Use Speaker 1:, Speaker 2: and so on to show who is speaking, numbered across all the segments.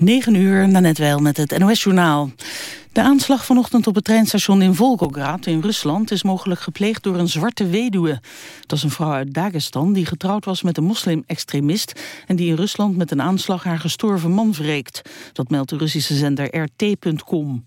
Speaker 1: 9 uur, net wel met het NOS-journaal. De aanslag vanochtend op het treinstation in Volgograd in Rusland... is mogelijk gepleegd door een zwarte weduwe. Dat is een vrouw uit Dagestan die getrouwd was met een moslim-extremist... en die in Rusland met een aanslag haar gestorven man wreekt. Dat meldt de Russische zender RT.com.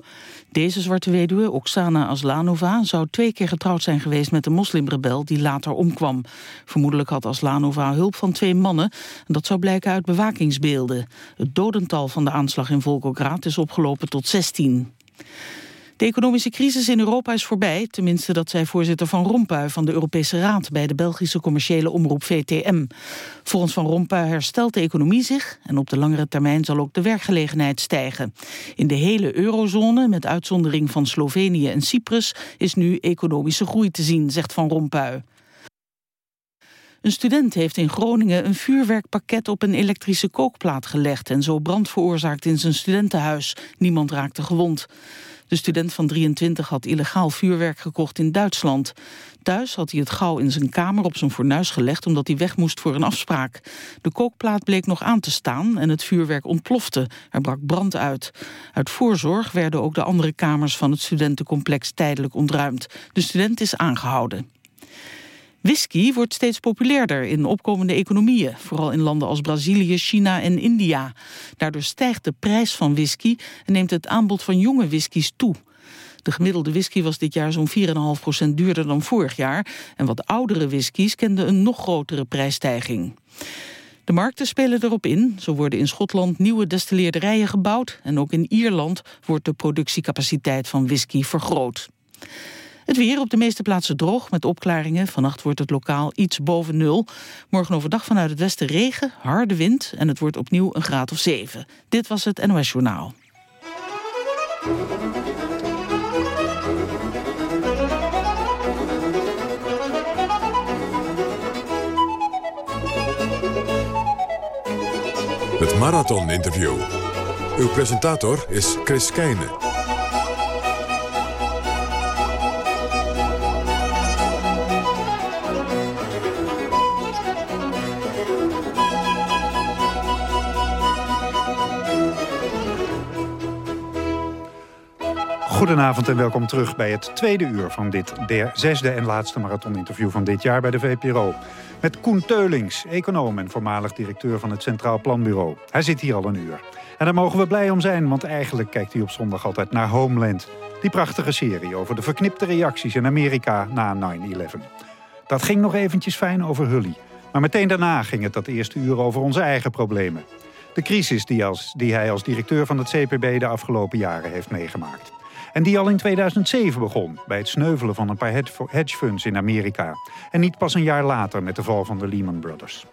Speaker 1: Deze zwarte weduwe, Oksana Aslanova, zou twee keer getrouwd zijn geweest met een moslimrebel die later omkwam. Vermoedelijk had Aslanova hulp van twee mannen en dat zou blijken uit bewakingsbeelden. Het dodental van de aanslag in Volgograd is opgelopen tot 16. De economische crisis in Europa is voorbij. Tenminste, dat zei voorzitter Van Rompuy van de Europese Raad... bij de Belgische commerciële omroep VTM. Volgens Van Rompuy herstelt de economie zich... en op de langere termijn zal ook de werkgelegenheid stijgen. In de hele eurozone, met uitzondering van Slovenië en Cyprus... is nu economische groei te zien, zegt Van Rompuy. Een student heeft in Groningen een vuurwerkpakket op een elektrische kookplaat gelegd... en zo brand veroorzaakt in zijn studentenhuis. Niemand raakte gewond. De student van 23 had illegaal vuurwerk gekocht in Duitsland. Thuis had hij het gauw in zijn kamer op zijn fornuis gelegd... omdat hij weg moest voor een afspraak. De kookplaat bleek nog aan te staan en het vuurwerk ontplofte. Er brak brand uit. Uit voorzorg werden ook de andere kamers van het studentencomplex tijdelijk ontruimd. De student is aangehouden. Whisky wordt steeds populairder in opkomende economieën, vooral in landen als Brazilië, China en India. Daardoor stijgt de prijs van whisky en neemt het aanbod van jonge whiskies toe. De gemiddelde whisky was dit jaar zo'n 4,5% duurder dan vorig jaar. En wat oudere whiskies kenden een nog grotere prijsstijging. De markten spelen erop in. Zo worden in Schotland nieuwe destilleerderijen gebouwd. En ook in Ierland wordt de productiecapaciteit van whisky vergroot. Het weer op de meeste plaatsen droog met opklaringen. Vannacht wordt het lokaal iets boven nul. Morgen overdag vanuit het westen regen, harde wind... en het wordt opnieuw een graad of 7. Dit was het NOS Journaal.
Speaker 2: Het Marathon Interview. Uw presentator is Chris Keijne.
Speaker 3: Goedenavond en welkom terug bij het tweede uur van dit der zesde en laatste marathoninterview van dit jaar bij de VPRO. Met Koen Teulings, econoom en voormalig directeur van het Centraal Planbureau. Hij zit hier al een uur. En daar mogen we blij om zijn, want eigenlijk kijkt hij op zondag altijd naar Homeland. Die prachtige serie over de verknipte reacties in Amerika na 9-11. Dat ging nog eventjes fijn over Hully. Maar meteen daarna ging het dat eerste uur over onze eigen problemen. De crisis die, als, die hij als directeur van het CPB de afgelopen jaren heeft meegemaakt. En die al in 2007 begon, bij het sneuvelen van een paar hedge funds in Amerika. En niet pas een jaar later met de val van de Lehman Brothers.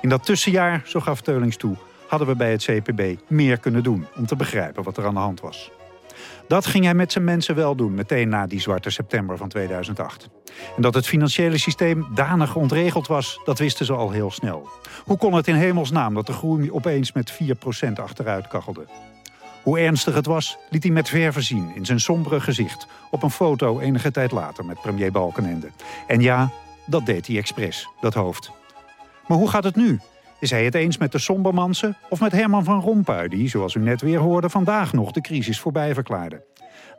Speaker 3: In dat tussenjaar, zo gaf Teulings toe, hadden we bij het CPB meer kunnen doen... om te begrijpen wat er aan de hand was. Dat ging hij met zijn mensen wel doen, meteen na die zwarte september van 2008. En dat het financiële systeem danig ontregeld was, dat wisten ze al heel snel. Hoe kon het in hemelsnaam dat de groei opeens met 4% achteruit kachelde? Hoe ernstig het was, liet hij met verve zien in zijn sombere gezicht... op een foto enige tijd later met premier Balkenende. En ja, dat deed hij expres, dat hoofd. Maar hoe gaat het nu? Is hij het eens met de sombermansen of met Herman van Rompuy... die, zoals u net weer hoorde, vandaag nog de crisis voorbij verklaarde?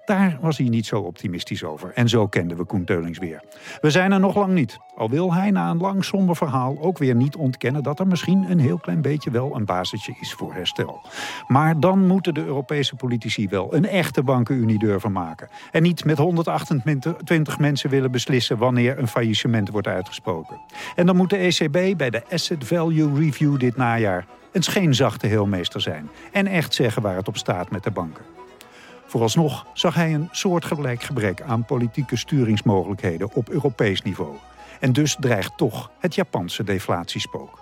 Speaker 3: Daar was hij niet zo optimistisch over. En zo kenden we Koen Teulings weer. We zijn er nog lang niet. Al wil hij na een lang somber verhaal ook weer niet ontkennen... dat er misschien een heel klein beetje wel een basisje is voor herstel. Maar dan moeten de Europese politici wel een echte bankenunie durven maken. En niet met 128 mensen willen beslissen... wanneer een faillissement wordt uitgesproken. En dan moet de ECB bij de Asset Value Review dit najaar... een scheenzachte heelmeester zijn. En echt zeggen waar het op staat met de banken. Vooralsnog zag hij een soortgelijk gebrek aan politieke sturingsmogelijkheden op Europees niveau. En dus dreigt toch het Japanse deflatiespook.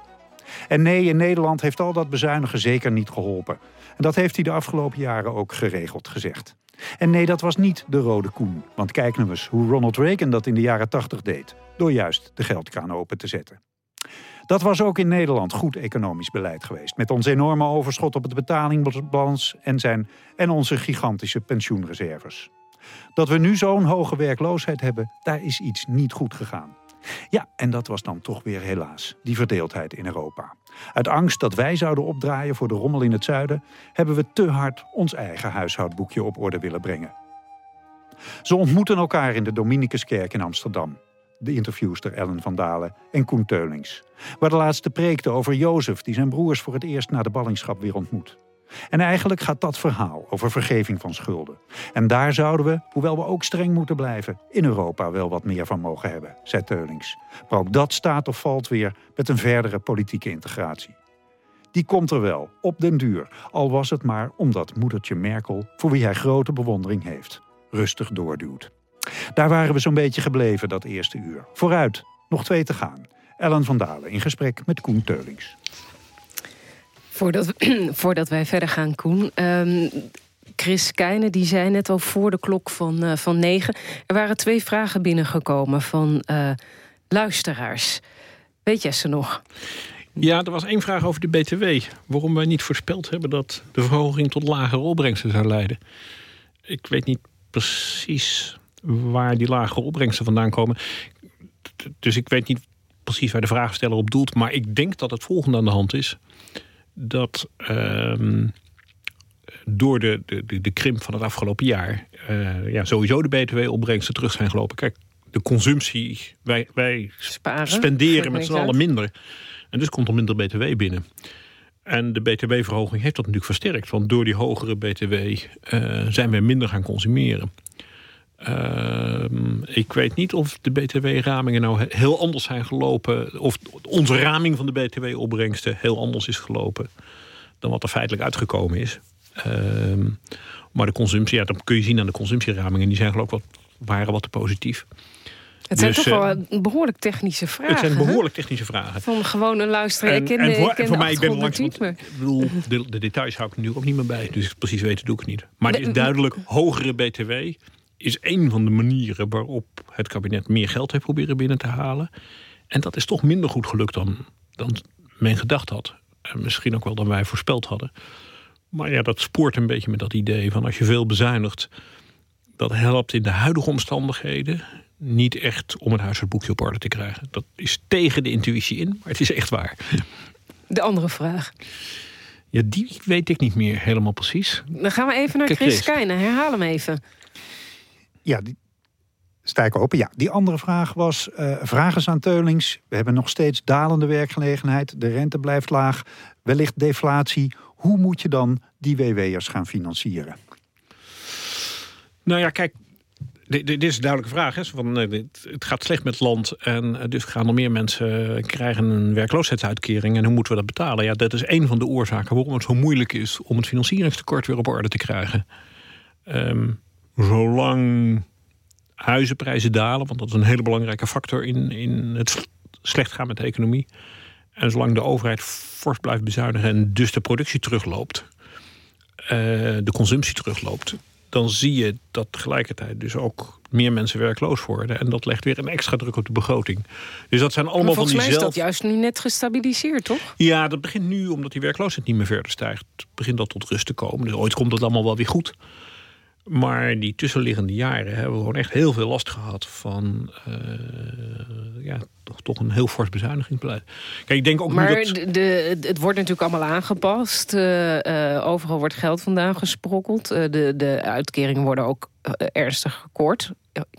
Speaker 3: En nee, in Nederland heeft al dat bezuinigen zeker niet geholpen. En dat heeft hij de afgelopen jaren ook geregeld gezegd. En nee, dat was niet de rode koen. Want kijk nou eens hoe Ronald Reagan dat in de jaren 80 deed. Door juist de geldkraan open te zetten. Dat was ook in Nederland goed economisch beleid geweest. Met ons enorme overschot op het betalingsbalans en, zijn, en onze gigantische pensioenreserves. Dat we nu zo'n hoge werkloosheid hebben, daar is iets niet goed gegaan. Ja, en dat was dan toch weer helaas, die verdeeldheid in Europa. Uit angst dat wij zouden opdraaien voor de rommel in het zuiden, hebben we te hard ons eigen huishoudboekje op orde willen brengen. Ze ontmoeten elkaar in de Dominicuskerk in Amsterdam. De interviewster Ellen van Dalen en Koen Teulings. Waar de laatste preekte over Jozef, die zijn broers voor het eerst na de ballingschap weer ontmoet. En eigenlijk gaat dat verhaal over vergeving van schulden. En daar zouden we, hoewel we ook streng moeten blijven, in Europa wel wat meer van mogen hebben, zei Teulings. Maar ook dat staat of valt weer met een verdere politieke integratie. Die komt er wel, op den duur, al was het maar omdat moedertje Merkel, voor wie hij grote bewondering heeft, rustig doorduwt. Daar waren we zo'n beetje gebleven dat eerste uur. Vooruit, nog twee te gaan. Ellen van Dalen in gesprek met Koen Teulings.
Speaker 4: Voordat, voordat wij verder gaan, Koen. Um, Chris Keijnen die zei net al voor de klok van, uh, van negen... er waren twee vragen binnengekomen van uh, luisteraars. Weet jij ze nog?
Speaker 5: Ja, er was één vraag over de BTW. Waarom wij niet voorspeld hebben dat de verhoging tot lagere opbrengsten zou leiden. Ik weet niet precies waar die lagere opbrengsten vandaan komen. Dus ik weet niet precies waar de vraagsteller op doelt. Maar ik denk dat het volgende aan de hand is dat um, door de, de, de krimp van het afgelopen jaar... Uh, ja, sowieso de btw-opbrengsten terug zijn gelopen. Kijk, de consumptie, wij, wij Sparen, spenderen met z'n allen minder. En dus komt er minder btw binnen. En de btw-verhoging heeft dat natuurlijk versterkt. Want door die hogere btw uh, zijn we minder gaan consumeren. Uh, ik weet niet of de btw-ramingen nou heel anders zijn gelopen. Of onze raming van de btw-opbrengsten heel anders is gelopen. dan wat er feitelijk uitgekomen is. Uh, maar de consumptie, ja, dat kun je zien aan de consumptieramingen. die zijn geloof ik wat, waren wat te positief.
Speaker 4: Het zijn dus, toch wel uh, behoorlijk technische vragen.
Speaker 5: Het zijn behoorlijk technische vragen.
Speaker 4: Van gewoon een luisteraar.
Speaker 5: En, en, voor, en voor mij, ik ben langs. Niet meer. Ik bedoel, de, de, details hou ik nu ook niet meer bij. Dus precies weten doe ik het niet. Maar het is duidelijk hogere BTW is een van de manieren waarop het kabinet meer geld heeft proberen binnen te halen. En dat is toch minder goed gelukt dan, dan men gedacht had. En misschien ook wel dan wij voorspeld hadden. Maar ja, dat spoort een beetje met dat idee van als je veel bezuinigt... dat helpt in de huidige omstandigheden niet echt om een huishoudboekje op orde te krijgen. Dat is tegen de intuïtie in, maar het is echt waar.
Speaker 4: De andere vraag.
Speaker 5: Ja, die weet ik niet meer helemaal precies.
Speaker 4: Dan gaan we even naar Chris Keijnen. Herhaal hem even.
Speaker 3: Ja, die, sta ik open. Ja, die andere vraag was, uh, vragen aan Teulings. We hebben nog steeds dalende werkgelegenheid. De rente blijft laag. Wellicht deflatie. Hoe moet je dan die WW'ers gaan financieren?
Speaker 5: Nou ja, kijk, dit, is een duidelijke vraag. Hè? Van, eh, het gaat slecht met het land en eh, dus gaan er meer mensen krijgen een werkloosheidsuitkering. En hoe moeten we dat betalen? Ja, dat is een van de oorzaken waarom het zo moeilijk is om het financieringstekort weer op orde te krijgen. Um, zolang huizenprijzen dalen, want dat is een hele belangrijke factor in, in het slecht gaan met de economie. En zolang de overheid fors blijft bezuinigen en dus de productie terugloopt, uh, de consumptie terugloopt, dan zie je dat tegelijkertijd dus ook meer mensen werkloos worden. En dat legt weer een extra druk op de begroting. Dus dat zijn allemaal van die
Speaker 4: Volgens mij is dat juist nu net gestabiliseerd, toch?
Speaker 5: Ja, dat begint nu, omdat die werkloosheid niet meer verder stijgt... begint dat tot rust te komen. Dus ooit komt dat allemaal wel weer goed. Maar die tussenliggende jaren hebben we gewoon echt heel veel last gehad van uh, ja, toch, toch een heel fors bezuinigingsbeleid.
Speaker 4: Kijk, ik denk ook maar dat... de, het wordt natuurlijk allemaal aangepast. Uh, uh, overal wordt geld vandaan gesprokkeld. de, de uitkeringen worden ook ernstig gekort,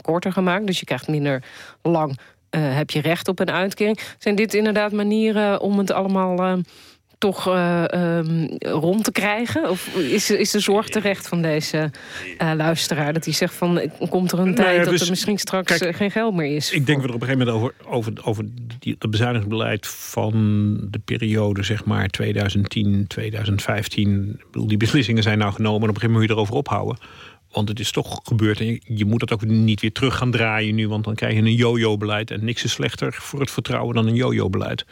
Speaker 4: korter gemaakt. Dus je krijgt minder lang heb je recht op een uitkering. Zijn dit inderdaad manieren om het allemaal toch uh, um, rond te krijgen? Of is, is de zorg terecht van deze uh, luisteraar? Dat hij zegt van, komt er een nou tijd dat dus, er misschien straks kijk, geen geld meer is?
Speaker 5: Ik denk we er op een gegeven moment over, over, over die, het bezuinigingsbeleid van de periode, zeg maar 2010, 2015. Ik bedoel, die beslissingen zijn nou genomen en op een gegeven moment moet je erover ophouden. Want het is toch gebeurd en je, je moet dat ook niet weer terug gaan draaien nu, want dan krijg je een yo-yo-beleid. En niks is slechter voor het vertrouwen dan een yo-yo-beleid.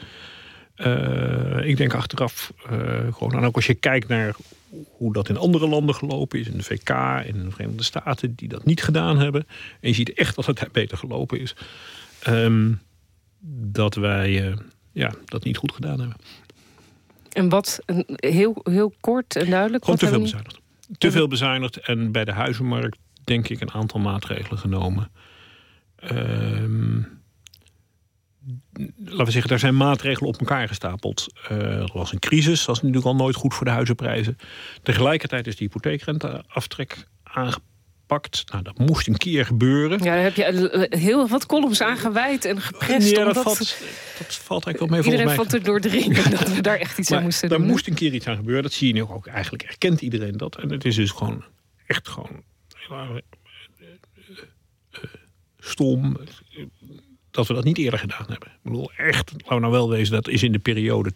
Speaker 5: Uh, ik denk achteraf, uh, gewoon, en ook als je kijkt naar hoe dat in andere landen gelopen is, in de VK, in de Verenigde Staten, die dat niet gedaan hebben, en je ziet echt dat het beter gelopen is, um, dat wij uh, ja, dat niet goed gedaan hebben.
Speaker 4: En wat, heel, heel kort en duidelijk?
Speaker 5: Gewoon te veel bezuinigd. Te veel bezuinigd en bij de huizenmarkt denk ik een aantal maatregelen genomen. Um, laten we zeggen, daar zijn maatregelen op elkaar gestapeld. Uh, er was een crisis, dat is natuurlijk al nooit goed voor de huizenprijzen. Tegelijkertijd is de hypotheekrenteaftrek aangepakt. Nou, dat moest een keer gebeuren.
Speaker 4: Ja, daar heb je heel wat columns aan gewijd en geprest.
Speaker 5: Ja, dat, valt, dat valt eigenlijk wel mee
Speaker 4: Iedereen
Speaker 5: valt
Speaker 4: er doordringen dat we daar echt iets aan moesten
Speaker 5: doen.
Speaker 4: Er
Speaker 5: moest een keer iets aan gebeuren. Dat zie je nu ook. Eigenlijk erkent iedereen dat. En het is dus gewoon echt gewoon stom dat we dat niet eerder gedaan hebben. Ik bedoel, echt, laten we nou wel wezen, dat is in de periode 2003-2005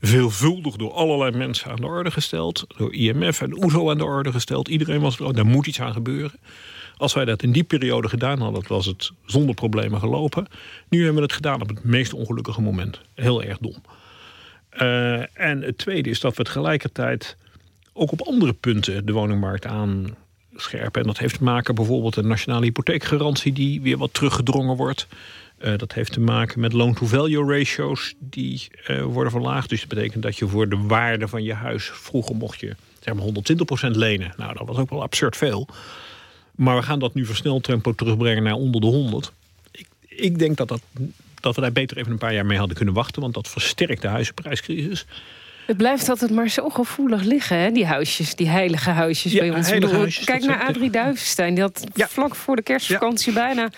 Speaker 5: veelvuldig door allerlei mensen aan de orde gesteld. Door IMF en OESO aan de orde gesteld. Iedereen was er, daar moet iets aan gebeuren. Als wij dat in die periode gedaan hadden, was het zonder problemen gelopen. Nu hebben we het gedaan op het meest ongelukkige moment. Heel erg dom. Uh, en het tweede is dat we tegelijkertijd ook op andere punten de woningmarkt aan scherpen. En dat heeft te maken bijvoorbeeld de nationale hypotheekgarantie die weer wat teruggedrongen wordt. Uh, dat heeft te maken met loan-to-value ratios die uh, worden verlaagd. Dus dat betekent dat je voor de waarde van je huis... vroeger mocht je zeg maar 120% lenen. Nou, dat was ook wel absurd veel. Maar we gaan dat nu versneld tempo terugbrengen naar onder de 100. Ik, ik denk dat, dat, dat we daar beter even een paar jaar mee hadden kunnen wachten. Want dat versterkt de huizenprijscrisis.
Speaker 4: Het blijft altijd maar zo gevoelig liggen, hè? die huisjes, die heilige huisjes bij ons.
Speaker 5: Huisjes,
Speaker 4: Kijk naar Adrie Duivenstein, die had vlak voor de kerstvakantie bijna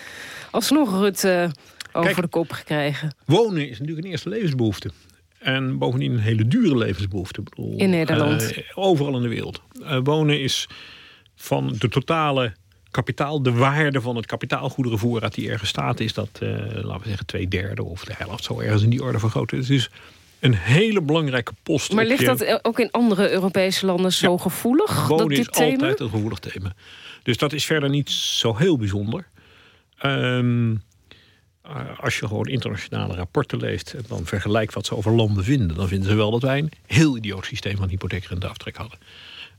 Speaker 4: alsnog het uh, over de kop gekregen.
Speaker 5: Wonen is natuurlijk een eerste levensbehoefte. En bovendien een hele dure levensbehoefte.
Speaker 4: Bedoel, in Nederland.
Speaker 5: Uh, overal in de wereld. Uh, wonen is van de totale kapitaal, de waarde van het kapitaalgoederenvoorraad die ergens staat, is dat, laten we zeggen, twee derde of de helft zo ergens in die orde vergroten. Het is een hele belangrijke post.
Speaker 4: Maar ligt dat ook in andere Europese landen zo gevoelig?
Speaker 5: Wonen
Speaker 4: dat
Speaker 5: dit is altijd een gevoelig thema. Dus dat is verder niet zo heel bijzonder. Um, als je gewoon internationale rapporten leest... en dan vergelijkt wat ze over landen vinden... dan vinden ze wel dat wij een heel idioot systeem van hypotheekrenteaftrek hadden.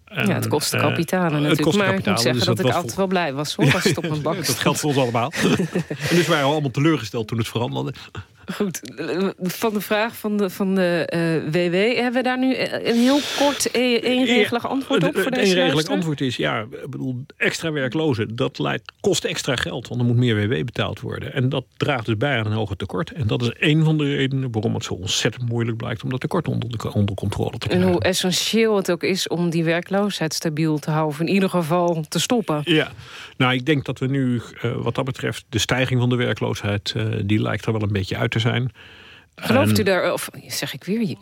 Speaker 4: En, ja, het kost de kapitalen uh, natuurlijk. maar ik moet zeggen dus dat, dat ik altijd wel blij was hoor, als het op mijn bak
Speaker 5: Dat geldt voor ons allemaal. en dus waren we allemaal teleurgesteld toen het veranderde.
Speaker 4: Goed, van de vraag van de, van de uh, WW... hebben we daar nu een heel kort, e-, eenregelig antwoord op voor deze
Speaker 5: eenregelig antwoord is, ja, ik bedoel, extra werklozen... dat leidt, kost extra geld, want er moet meer WW betaald worden. En dat draagt dus bij aan een hoger tekort. En dat is een van de redenen waarom het zo ontzettend moeilijk blijkt... om dat tekort onder, onder controle te krijgen.
Speaker 4: En hoe essentieel het ook is om die werkloosheid stabiel te houden... of in ieder geval te stoppen.
Speaker 5: Ja, nou, ik denk dat we nu, uh, wat dat betreft... de stijging van de werkloosheid, uh, die lijkt er wel een beetje uit te zijn.
Speaker 4: Gelooft u daar, of zeg ik weer,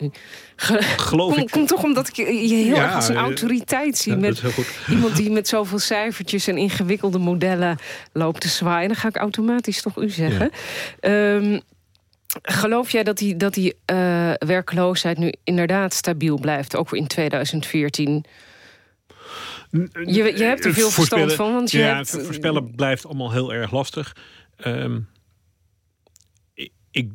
Speaker 5: geloof
Speaker 4: kom,
Speaker 5: ik.
Speaker 4: Komt toch omdat ik je heel ja, erg als een autoriteit zie.
Speaker 5: Ja,
Speaker 4: met iemand die met zoveel cijfertjes en ingewikkelde modellen loopt te zwaaien. Dan ga ik automatisch toch u zeggen. Ja. Um, geloof jij dat die, dat die uh, werkloosheid nu inderdaad stabiel blijft, ook in 2014? Je, je hebt er veel verstand van. Want je
Speaker 5: ja,
Speaker 4: hebt...
Speaker 5: voorspellen blijft allemaal heel erg lastig. Um, ik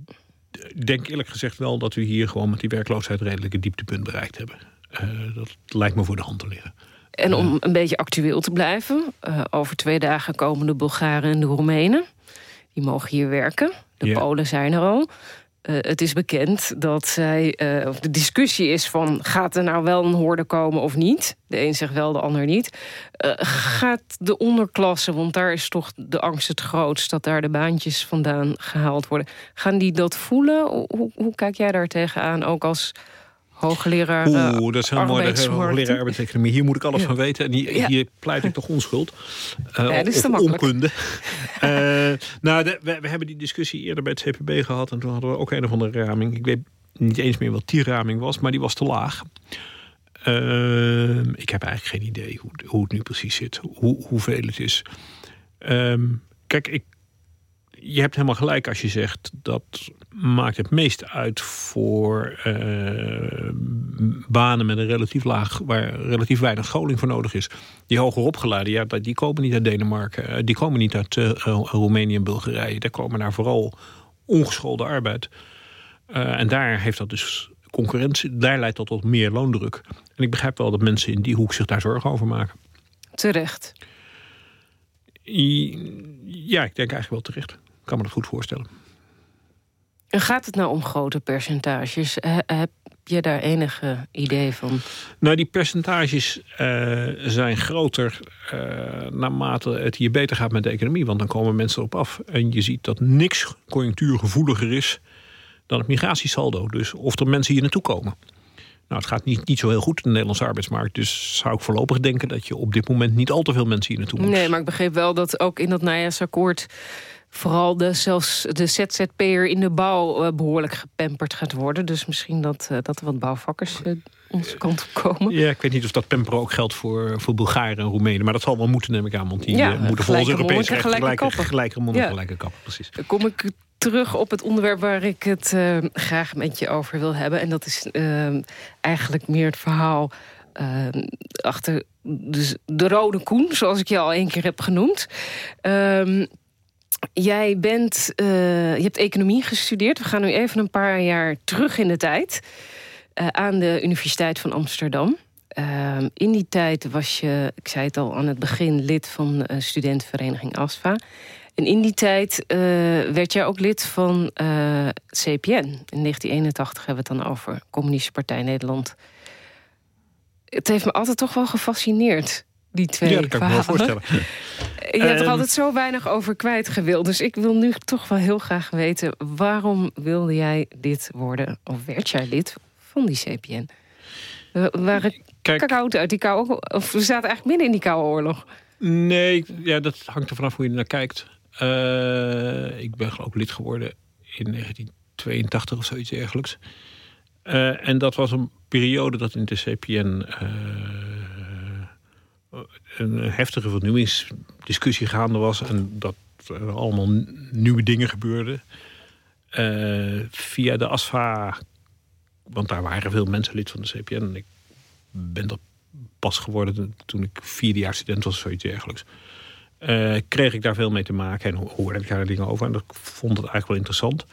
Speaker 5: denk eerlijk gezegd wel dat we hier gewoon met die werkloosheid redelijk een dieptepunt bereikt hebben. Uh, dat lijkt me voor de hand te liggen.
Speaker 4: En om een beetje actueel te blijven, uh, over twee dagen komen de Bulgaren en de Roemenen. Die mogen hier werken. De. Polen zijn er al. Uh, het is bekend dat zij, uh, of de discussie is van... gaat er nou wel een hoorde komen of niet? De een zegt wel, de ander niet. Uh, gaat de onderklasse, want daar is toch de angst het grootst... dat daar de baantjes vandaan gehaald worden. Gaan die dat voelen? Hoe, hoe kijk jij daar tegenaan, ook als hoogleraar uh,
Speaker 5: Oeh, dat is heel mooi. Hoogleraar arbeidseconomie. Hier moet ik alles ja. van weten. En hier, pleit ik toch onschuld. Uh,
Speaker 4: dat is te
Speaker 5: onkunde. uh, nou, de, we, we, hebben die discussie eerder bij het CPB gehad. En toen hadden we ook een of andere raming. Ik weet niet eens meer wat die raming was. Maar die was te laag. ik heb eigenlijk geen idee hoe, hoe het nu precies zit. Hoe, hoeveel het is. Um, kijk, ik je hebt helemaal gelijk als je zegt dat maakt het meest uit voor uh, banen met een relatief laag, waar relatief weinig scholing voor nodig is. Die hoger opgeleiden, ja, die komen niet uit Denemarken, die komen niet uit uh, Roemenië en Bulgarije. Daar komen daar vooral ongeschoolde arbeid. Uh, en daar heeft dat dus concurrentie, daar leidt dat tot meer loondruk. En ik begrijp wel dat mensen in die hoek zich daar zorgen over maken.
Speaker 4: Terecht.
Speaker 5: Ja, ik denk eigenlijk wel terecht. Ik kan me dat goed voorstellen.
Speaker 4: En gaat het nou om grote percentages? Heb, je daar enige idee van?
Speaker 5: Nou, die percentages uh, zijn groter uh, naarmate het hier beter gaat met de economie. Want dan komen mensen erop af. En je ziet dat niks conjunctuurgevoeliger is dan het migratiesaldo. Dus of er mensen hier naartoe komen. Nou, het gaat niet, niet zo heel goed in de Nederlandse arbeidsmarkt. Dus zou ik voorlopig denken dat je op dit moment niet al te veel mensen hier naartoe moet.
Speaker 4: Nee, maar ik begreep wel dat ook in dat najaarsakkoord vooral de, zelfs de ZZP'er in de bouw uh, behoorlijk gepamperd gaat worden. Dus misschien dat, uh, dat er wat bouwvakkers uh, onze kant op komen.
Speaker 5: Ja, ik weet niet of dat pamperen ook geldt voor, voor Bulgaren en Roemenen. Maar dat zal wel moeten, neem ik aan. Want die ja, moeten volgens Europees recht gelijke, gelijke, gelijke monden ja. gelijke kappen. Precies.
Speaker 4: Dan kom ik terug op het onderwerp waar ik het graag met je over wil hebben. En dat is eigenlijk meer het verhaal... achter dus de rode koen, zoals ik je al één keer heb genoemd. Um, Jij bent, uh, je hebt economie gestudeerd. We gaan nu even een paar jaar terug in de tijd. Uh, aan de Universiteit van Amsterdam. Uh, in die tijd was je, ik zei het al aan het begin, lid van de studentenvereniging ASFA. En in die tijd werd jij ook lid van CPN. In 1981 hebben we het dan over Communistische Partij Nederland. Het heeft me altijd toch wel gefascineerd die twee
Speaker 5: Ja, dat kan ik me wel voorstellen.
Speaker 4: Je hebt er altijd zo weinig over kwijt gewild. Dus ik wil nu toch wel heel graag weten... waarom wilde jij lid worden, of werd jij lid van die CPN? We waren Kijk, koud uit die koude... Of we zaten eigenlijk midden in die koude oorlog.
Speaker 5: Nee, ja, dat hangt er vanaf hoe je er naar kijkt. Uh, ik ben ik lid geworden in 1982 of zoiets dergelijks. Uh, en dat was een periode dat in de CPN... Uh, een heftige vernieuwingsdiscussie gaande was en dat er allemaal nieuwe dingen gebeurden. Uh, via de ASFA, want daar waren veel mensen lid van de CPN. En ik ben dat pas geworden toen ik vierde jaar student was, zoiets dergelijks. Uh, kreeg ik daar veel mee te maken en hoorde ik daar dingen over. En dat vond het eigenlijk wel interessant.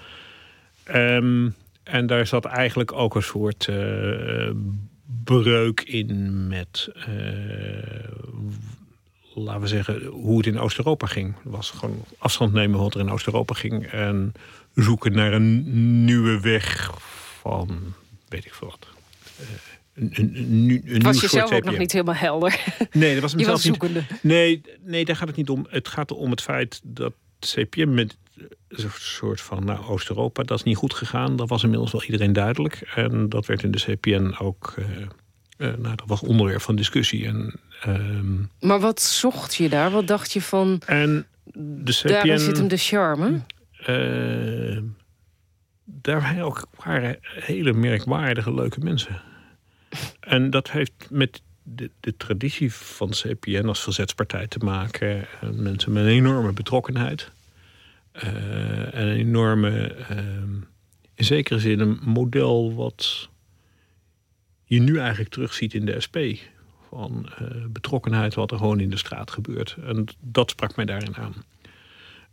Speaker 5: Um, en daar zat eigenlijk ook een soort uh, breuk in met, uh, laten we zeggen, hoe het in Oost-Europa ging. Het was gewoon afstand nemen wat er in Oost-Europa ging. En zoeken naar een nieuwe weg van, weet ik veel wat. Uh, een, een, een, een
Speaker 4: was je zelf ook nog niet helemaal helder?
Speaker 5: Nee, dat was zoekende. Niet, nee, nee, daar gaat het niet om. Het gaat om het feit dat CPM met een soort van nou, Oost-Europa, dat is niet goed gegaan. Dat was inmiddels wel iedereen duidelijk. En dat werd in de CPN ook. Uh, uh, nou, dat was onderwerp van discussie. En, uh,
Speaker 4: maar wat zocht je daar? Wat dacht je van.
Speaker 5: En de CPN,
Speaker 4: daar zit hem de charme.
Speaker 5: Uh, daar waren ook waren hele merkwaardige, leuke mensen. en dat heeft met de, de, traditie van de CPN als verzetspartij te maken. En mensen met een enorme betrokkenheid. En een enorme, uh, in zekere zin een model wat je nu eigenlijk terugziet in de SP. Van uh, betrokkenheid wat er gewoon in de straat gebeurt. En dat sprak mij daarin aan.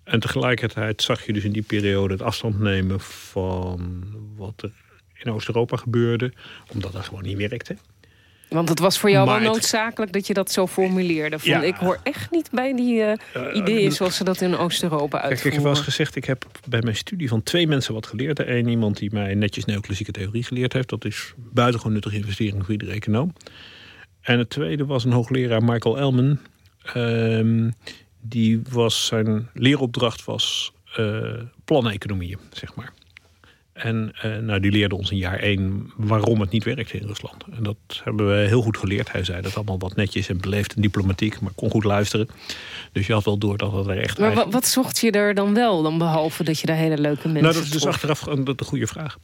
Speaker 5: En tegelijkertijd zag je dus in die periode het afstand nemen van wat er in Oost-Europa gebeurde. Omdat dat gewoon niet werkte.
Speaker 4: Want het was voor jou maar wel noodzakelijk dat je dat zo formuleerde. Van, ja, ik hoor echt niet bij die uh, ideeën zoals ze dat in Oost-Europa uitvoeren.
Speaker 5: Kijk, ik heb wel eens gezegd, ik heb bij mijn studie van twee mensen wat geleerd. De een iemand die mij netjes neoclassieke theorie geleerd heeft. Dat is buitengewoon nuttige investering voor iedere econoom. En het tweede was een hoogleraar, Michael Elman. Um, die was, zijn leeropdracht was uh, planeconomieën, zeg maar. En uh, nou, die leerde ons in jaar één waarom het niet werkte in Rusland. En dat hebben we heel goed geleerd. Hij zei dat allemaal wat netjes en beleefd en diplomatiek, maar kon goed luisteren. Dus je had wel door dat het er echt.
Speaker 4: Maar eigen... wat zocht je er dan wel, dan behalve dat je daar hele leuke mensen.
Speaker 5: Nou, dat is dus achteraf een, de goede vraag.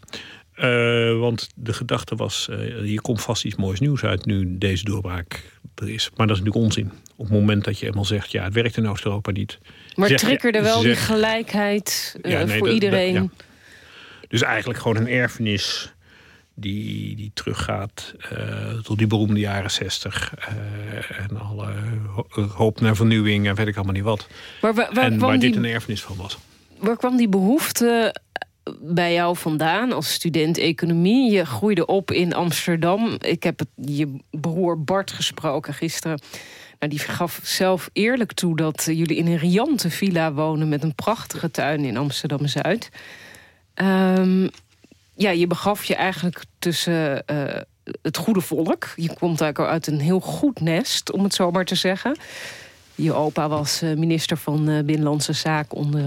Speaker 5: Uh, want de gedachte was: uh, hier komt vast iets moois nieuws uit nu deze doorbraak er is. Maar dat is natuurlijk onzin. Op het moment dat je helemaal zegt: ja, het werkt in Oost-Europa niet.
Speaker 4: Maar triggerde wel zeg, die gelijkheid ja, nee, voor dat, iedereen. Dat, ja.
Speaker 5: Dus eigenlijk gewoon een erfenis die, die teruggaat uh, tot die beroemde jaren zestig. Uh, en alle hoop naar vernieuwing en weet ik allemaal niet wat.
Speaker 4: Maar waar, waar
Speaker 5: en waar
Speaker 4: die,
Speaker 5: dit een erfenis van was.
Speaker 4: Waar kwam die behoefte bij jou vandaan als student economie? Je groeide op in Amsterdam. Ik heb je broer Bart gesproken gisteren. Nou, die gaf zelf eerlijk toe dat jullie in een riante villa wonen... met een prachtige tuin in Amsterdam-Zuid. Um, ja, je begaf je eigenlijk tussen het goede volk. Je komt eigenlijk uit een heel goed nest, om het zo maar te zeggen. Je opa was minister van Binnenlandse Zaken onder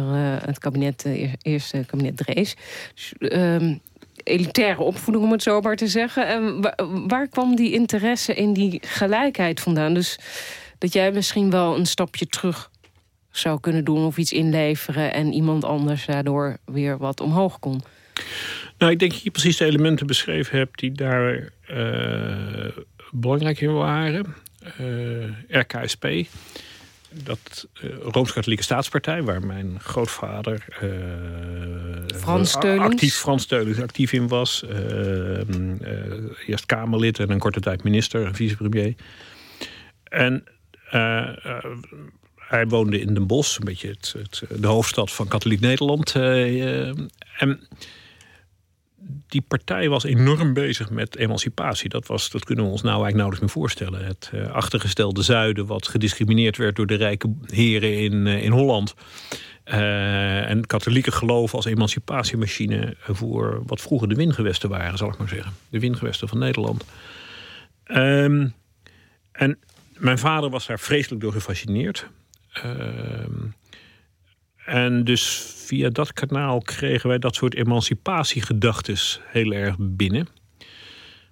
Speaker 4: het kabinet, eerste kabinet Drees. Dus, ehm, elitaire opvoeding, om het zo maar te zeggen. En waar, kwam die interesse in die gelijkheid vandaan? Dus dat jij misschien wel een stapje terug zou kunnen doen... of iets inleveren en iemand anders daardoor weer wat omhoog kon.
Speaker 5: Nou, ik denk dat je precies de elementen beschreven hebt... die daar uh, belangrijk in waren. Uh, eh, RKSP dat uh, Rooms-Katholieke Staatspartij, waar mijn grootvader
Speaker 4: Frans
Speaker 5: actief, Frans actief in was. Eerst Kamerlid en een korte tijd minister en vicepremier. En hij woonde in Den Bosch, een beetje het, het, de hoofdstad van katholiek Nederland. en die partij was enorm bezig met emancipatie. Dat, was, dat kunnen we ons nou eigenlijk nauwelijks meer voorstellen. Het uh, achtergestelde zuiden, wat gediscrimineerd werd door de rijke heren in, in Holland. En katholieke geloof als emancipatiemachine voor wat vroeger de windgewesten waren, zal ik maar zeggen. De windgewesten van Nederland. Um, en mijn vader was daar vreselijk door gefascineerd. Uh, en dus via dat kanaal kregen wij dat soort emancipatiegedachtes heel erg binnen.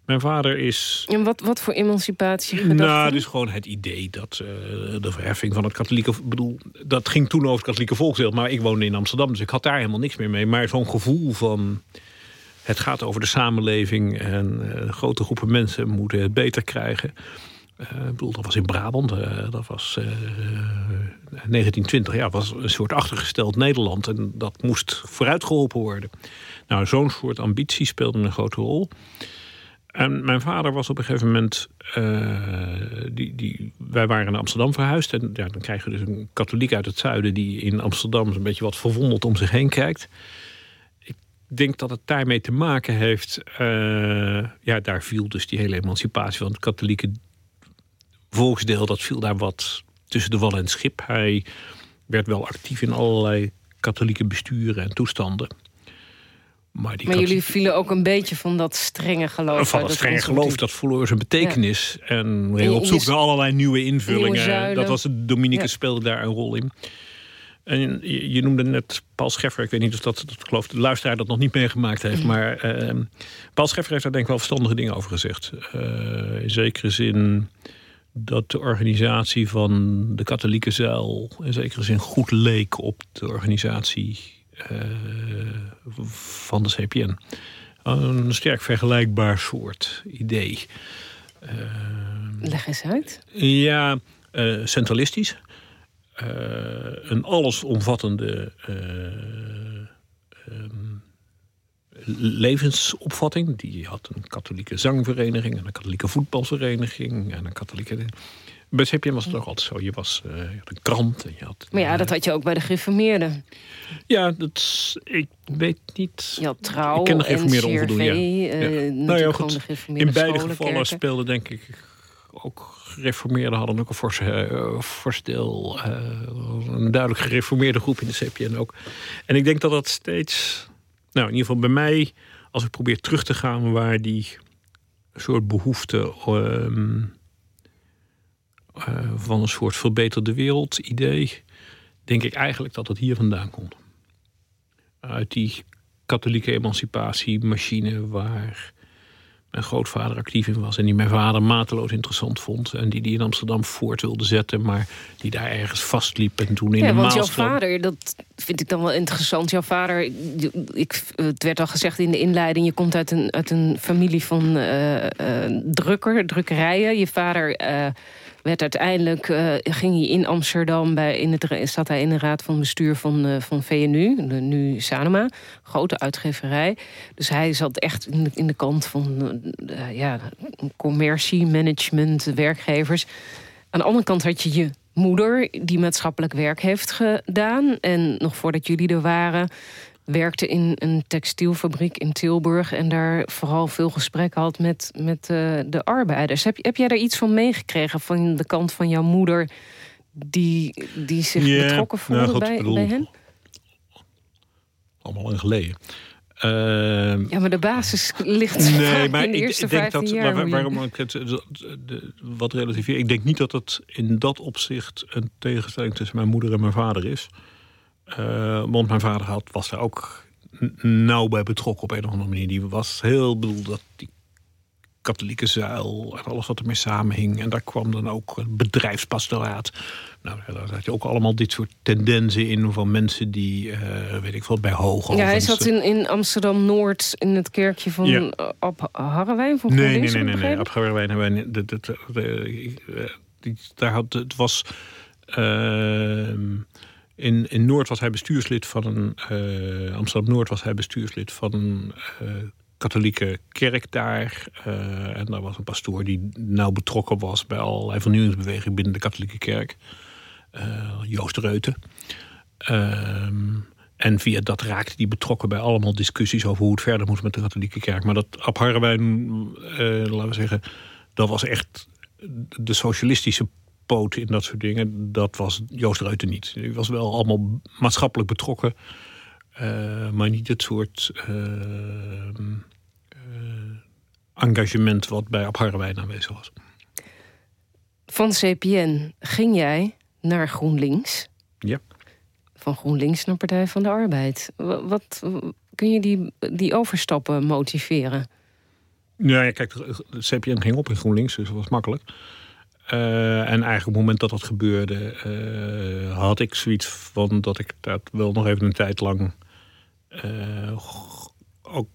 Speaker 5: Mijn vader is.
Speaker 4: En wat, wat voor emancipatiegedachten?
Speaker 5: Nou, dus gewoon het idee dat uh, de verheffing van het katholieke. bedoel, dat ging toen over het katholieke volksdeel. Maar ik woonde in Amsterdam, dus ik had daar helemaal niks meer mee. Maar zo'n gevoel van. Het gaat over de samenleving en uh, grote groepen mensen moeten het beter krijgen. Uh, ik bedoel, dat was in Brabant. Uh, dat was uh, 1920. Ja, was een soort achtergesteld Nederland. En dat moest vooruitgeholpen worden. Nou, zo'n soort ambitie speelde een grote rol. En mijn vader was op een gegeven moment. die, die, wij waren naar Amsterdam verhuisd. En ja, dan krijg je dus een katholiek uit het zuiden. die in Amsterdam een beetje wat verwonderd om zich heen kijkt Ik denk dat het daarmee te maken heeft. Ja, daar viel dus die hele emancipatie van het katholieke volksdeel, dat viel daar wat tussen de wal en het schip. Hij werd wel actief in allerlei katholieke besturen en toestanden.
Speaker 4: Maar, die maar jullie vielen ook een beetje van dat strenge geloof.
Speaker 5: Van dat strenge geloof, dat verloor zijn betekenis. En op zoek naar allerlei nieuwe invullingen. dat was het Dominique speelde daar een rol in. En je, noemde net Paul Scheffer. Ik weet niet of dat, dat geloof de luisteraar dat nog niet meegemaakt heeft. Maar uh, Paul Scheffer heeft daar denk ik wel verstandige dingen over gezegd. Uh, in zekere zin dat de organisatie van de katholieke zuil in zekere zin goed leek op de organisatie uh, van de CPN. Een sterk vergelijkbaar soort idee.
Speaker 4: Uh, Leg eens uit.
Speaker 5: Ja, uh, centralistisch. een allesomvattende um, levensopvatting. Die had een katholieke zangvereniging en een katholieke voetbalvereniging en een katholieke. Bij CPM was het toch altijd zo. Je was uh, een krant. En je had,
Speaker 4: maar ja, dat had je ook bij de gereformeerden.
Speaker 5: Ja, dat, ik weet niet.
Speaker 4: Je had trouw, ik
Speaker 5: ken de
Speaker 4: gereformeerden
Speaker 5: onvoldoende.
Speaker 4: Ja. Uh, ja. Nou ja, goed.
Speaker 5: In beide gevallen speelde denk ik ook gereformeerden hadden ook een forse, uh, fors deel. Uh, een duidelijk gereformeerde groep in de CPN ook. En ik denk dat dat steeds nou, in ieder geval bij mij, als ik probeer terug te gaan waar die soort behoefte uh, uh, van een soort verbeterde wereld idee, denk ik eigenlijk dat het hier vandaan komt. Uit die katholieke emancipatiemachine waar mijn grootvader actief in was. En die mijn vader mateloos interessant vond. En die die in Amsterdam voort wilde zetten. Maar die daar ergens vastliep. En toen in
Speaker 4: ja,
Speaker 5: de
Speaker 4: want jouw vader, dat vind ik dan wel interessant. Jouw vader, ik, het werd al gezegd in de inleiding... je komt uit een, uit een familie van uh, uh, drukker, drukkerijen. Je vader... Uh, werd uiteindelijk uh, ging hij in Amsterdam bij in het zat hij in de raad van bestuur van, uh, van VNU, de, nu Sanema, grote uitgeverij. Dus hij zat echt in de, in de kant van uh, ja, commercie, management, werkgevers. Aan de andere kant had je je moeder die maatschappelijk werk heeft gedaan en nog voordat jullie er waren werkte in een textielfabriek in Tilburg... en daar vooral veel gesprekken had met, met uh, de arbeiders. Heb, heb jij daar iets van meegekregen van de kant van jouw moeder... die, die zich
Speaker 5: yeah,
Speaker 4: betrokken voelde
Speaker 5: nou, goed,
Speaker 4: bij,
Speaker 5: bedoel,
Speaker 4: bij hen?
Speaker 5: Allemaal lang geleden.
Speaker 4: Uh, ja, maar de basis ligt nee, maar in de eerste ik, denk dat, jaar.
Speaker 5: waarom ik het de, wat relativeer? Ik denk niet dat het in dat opzicht een tegenstelling tussen mijn moeder en mijn vader is. Uh, want mijn vader had, was daar ook nauw bij betrokken op een of andere manier. Die was heel bedoel dat die katholieke zuil en alles wat ermee samenhing. En daar kwam dan ook het bedrijfspastoraat. Nou, daar had je ook allemaal dit soort tendensen in van mensen die, uh, weet ik wat, bij Hoog.
Speaker 4: Ja, hij zat in, in Amsterdam-Noord in het kerkje van ja. Ab Harrewijn?
Speaker 5: Van nee, nee, nee, nee, nee, Ab Harrewijn hebben de, daar had, het was... Uh, in, in Noord was hij bestuurslid van een... Uh, Amsterdam-Noord was hij bestuurslid van een katholieke kerk daar. Uh, en daar was een pastoor die nauw betrokken was bij allerlei vernieuwingsbewegingen binnen de katholieke kerk. Joost Reuten. Ehm, en via dat raakte die betrokken bij allemaal discussies over hoe het verder moest met de katholieke kerk. Maar dat Ab Harrewijn, uh, laten we zeggen, dat was echt de socialistische poot in dat soort dingen. Dat was Joost Reuten niet. Die was wel allemaal maatschappelijk betrokken. maar niet het soort ehm, engagement wat bij Ab Harrewijn aanwezig was.
Speaker 4: Van CPN ging jij naar GroenLinks.
Speaker 5: Ja.
Speaker 4: Van GroenLinks naar Partij van de Arbeid. Wat, kun je die, die overstappen motiveren?
Speaker 5: Ja, kijk, CPN ging op in GroenLinks, dus dat was makkelijk. Uh, en eigenlijk op het moment dat dat gebeurde, uh, had ik zoiets van dat ik dat wel nog even een tijd lang uh, ook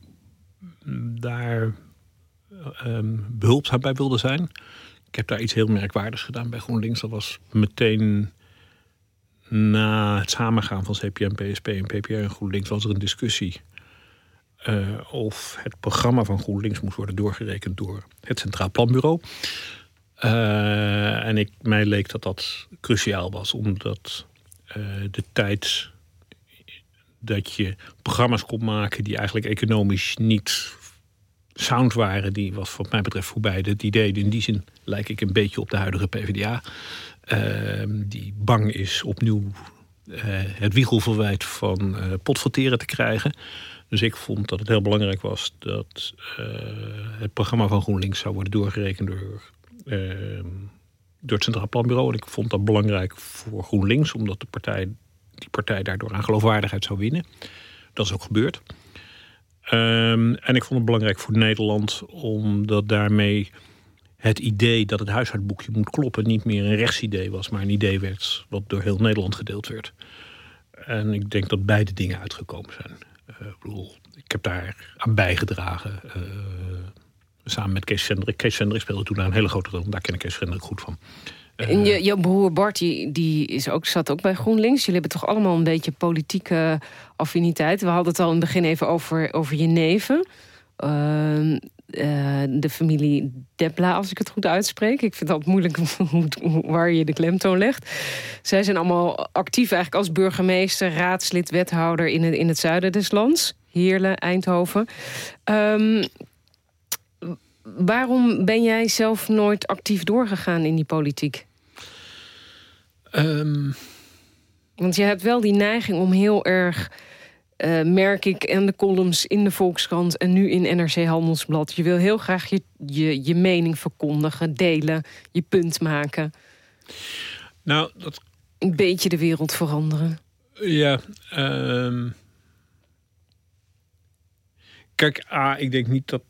Speaker 5: daar um, behulpzaam bij wilde zijn. Ik heb daar iets heel merkwaardigs gedaan bij GroenLinks. Dat was meteen na het samengaan van CPM, PSP en PPR en GroenLinks was er een discussie of het programma van GroenLinks moest worden doorgerekend door het Centraal Planbureau. Uh, en mij leek dat dat cruciaal was, omdat uh, de tijd dat je programma's kon maken die eigenlijk economisch niet sound waren, die was wat mij betreft voorbij. Het idee, in die zin lijk ik een beetje op de huidige PvdA. Ehm, die bang is opnieuw uh, het wiegelverwijt van potverteren te krijgen. Dus ik vond dat het heel belangrijk was dat het programma van GroenLinks zou worden doorgerekend door, door het Centraal Planbureau. En ik vond dat belangrijk voor GroenLinks, omdat de partij, die partij daardoor aan geloofwaardigheid zou winnen. Dat is ook gebeurd. Um, en ik vond het belangrijk voor Nederland, omdat daarmee het idee dat het huishoudboekje moet kloppen niet meer een rechtsidee was, maar een idee werd wat door heel Nederland gedeeld werd. En ik denk dat beide dingen uitgekomen zijn. Uh, ik, heb daar aan bijgedragen. Uh, samen met Kees Hendrik. Kees Hendrik speelde toen daar een hele grote rol. Daar ken ik Kees Hendrik goed van.
Speaker 4: En je, jouw broer Bart, die, die is ook, zat ook bij GroenLinks. Jullie hebben toch allemaal een beetje politieke affiniteit. We hadden het al in het begin even over, over je neven. Uh, uh, de familie Depla, als ik het goed uitspreek. Ik vind altijd moeilijk waar je de klemtoon legt. Zij zijn allemaal actief eigenlijk als burgemeester, raadslid, wethouder in het, in het zuiden des lands. Heerlen, Eindhoven. Um, waarom ben jij zelf nooit actief doorgegaan in die politiek? Um... Want je hebt wel die neiging om heel erg, uh, merk ik, en de columns in de Volkskrant en nu in NRC Handelsblad. Je wil heel graag je, je, je mening verkondigen, delen, je punt maken.
Speaker 5: Nou, dat.
Speaker 4: Een beetje de wereld veranderen.
Speaker 5: Ja, um... Kijk, A, ik denk niet dat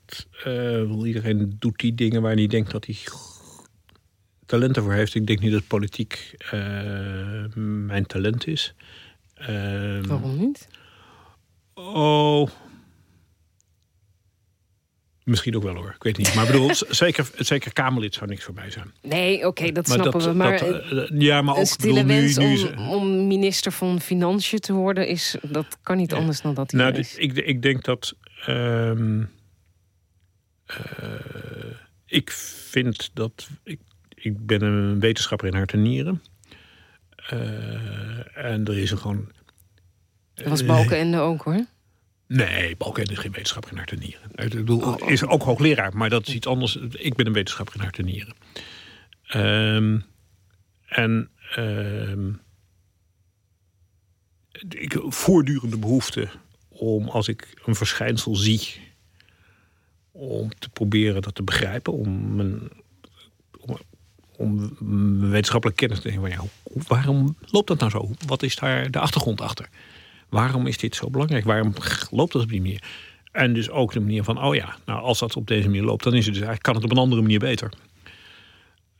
Speaker 5: uh, iedereen doet die dingen waar hij denkt dat hij talenten voor heeft. Ik denk niet dat politiek uh, mijn talent is.
Speaker 4: Uh, Waarom niet?
Speaker 5: Oh. Misschien ook wel hoor, ik weet niet. Maar bedoel, zeker, zeker Kamerlid zou niks voor mij zijn.
Speaker 4: Nee, oké, dat snappen we. Maar, dat,
Speaker 5: uh, ja, maar ook bedoel, nu, nu
Speaker 4: om, om, minister van Financiën te worden, is, dat kan niet anders dan dat hij nou, is.
Speaker 5: Ik, ik denk dat Um, ik vind dat. Ik, ik ben een wetenschapper in hart en nieren. Uh, en er is een gewoon.
Speaker 4: Dat was Balkenende ook hoor.
Speaker 5: Nee, Balkenende is geen wetenschapper in hart en nieren. Ik bedoel, oh, oh, is ook hoogleraar, maar dat is iets anders. Ik ben een wetenschapper in hart en nieren. Um, en um, ik voortdurende behoefte om als ik een verschijnsel zie, om te proberen dat te begrijpen, om mijn, om, om wetenschappelijke kennis te ja, waarom loopt dat nou zo? Wat is daar de achtergrond achter? Waarom is dit zo belangrijk? Waarom loopt dat op die manier? En dus ook de manier van, oh ja, nou als dat op deze manier loopt, dan is het dus eigenlijk, kan het op een andere manier beter.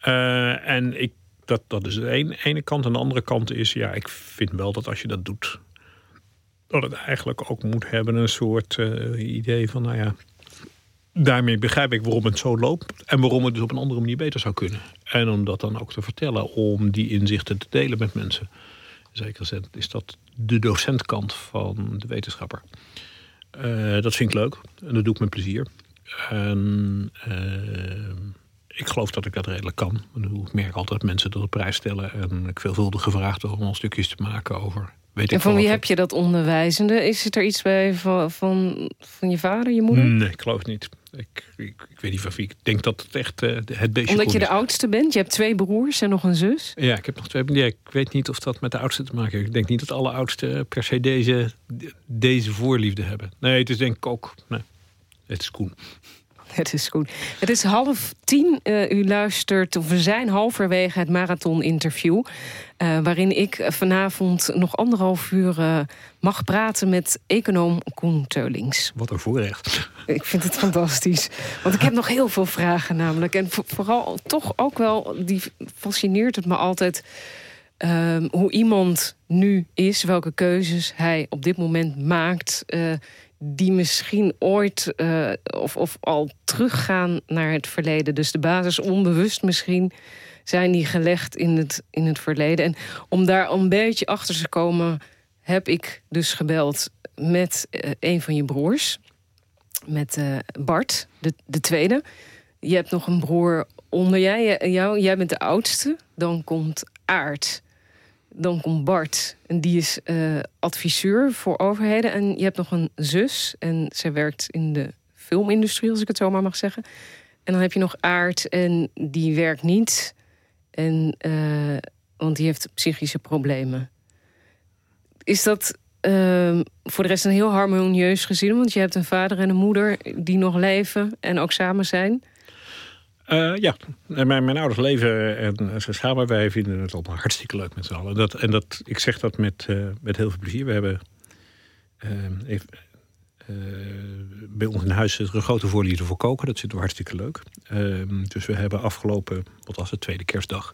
Speaker 5: Uh, en ik, dat, dat is de ene, ene kant. En de andere kant is, ja, ik vind wel dat als je dat doet, dat het eigenlijk ook moet hebben een soort uh, idee van, nou ja, daarmee begrijp ik waarom het zo loopt en waarom het dus op een andere manier beter zou kunnen. En om dat dan ook te vertellen, om die inzichten te delen met mensen. Zeker is dat de docentkant van de wetenschapper. Uh, dat vind ik leuk en dat doe ik met plezier. En uh, ik geloof dat ik dat redelijk kan. Ik merk altijd dat mensen dat op prijs stellen. En ik veelvuldig gevraagd om al stukjes te maken over
Speaker 4: en van wie heb je dat onderwijzende? Is het er iets bij van, van, van je vader, je moeder?
Speaker 5: Nee, ik geloof het niet. Ik, ik, ik weet niet van wie. Ik denk dat het echt uh, het beestje
Speaker 4: Omdat je
Speaker 5: de
Speaker 4: oudste bent? Je hebt twee broers en nog een zus?
Speaker 5: Ja, ik heb nog twee. Ja, ik weet niet of dat met de oudste te maken heeft. Ik denk niet dat alle oudsten per se deze, deze voorliefde hebben. Nee, het is denk ik ook... Nee, het is Koen.
Speaker 4: Het is goed. Het is half tien. Uh, u luistert, of we zijn halverwege het marathon-interview. Uh, waarin ik vanavond nog anderhalf uur uh, mag praten met econoom Koen Teulings.
Speaker 5: Wat een voorrecht.
Speaker 4: Ik vind het fantastisch. Want ik heb nog heel veel vragen namelijk. En vooral toch ook wel, die fascineert het me altijd... Uh, hoe iemand nu is, welke keuzes hij op dit moment maakt die misschien ooit uh, of, of al teruggaan naar het verleden. Dus de basis onbewust misschien zijn die gelegd in het, in het verleden. En om daar een beetje achter te komen, heb ik dus gebeld met uh, een van je broers. Met uh, Bart, de, de tweede. Je hebt nog een broer onder jij, jou. Jij bent de oudste. Dan komt Aard. Dan komt Bart en die is uh, adviseur voor overheden. En je hebt nog een zus en zij werkt in de filmindustrie, als ik het zo maar mag zeggen. En dan heb je nog Aard en die werkt niet. En, uh, want die heeft psychische problemen. Is dat uh, voor de rest een heel harmonieus gezin? Want je hebt een vader en een moeder die nog leven en ook samen zijn.
Speaker 5: Uh, ja, mijn, mijn ouders leven en ze samen. Wij vinden het allemaal hartstikke leuk met z'n allen. Dat, en dat, ik zeg dat met, uh, met heel veel plezier. We hebben uh, even, bij ons in huis is een grote voorliefde voor koken. Dat zit we hartstikke leuk. Ehm, dus we hebben afgelopen, wat was het, tweede kerstdag...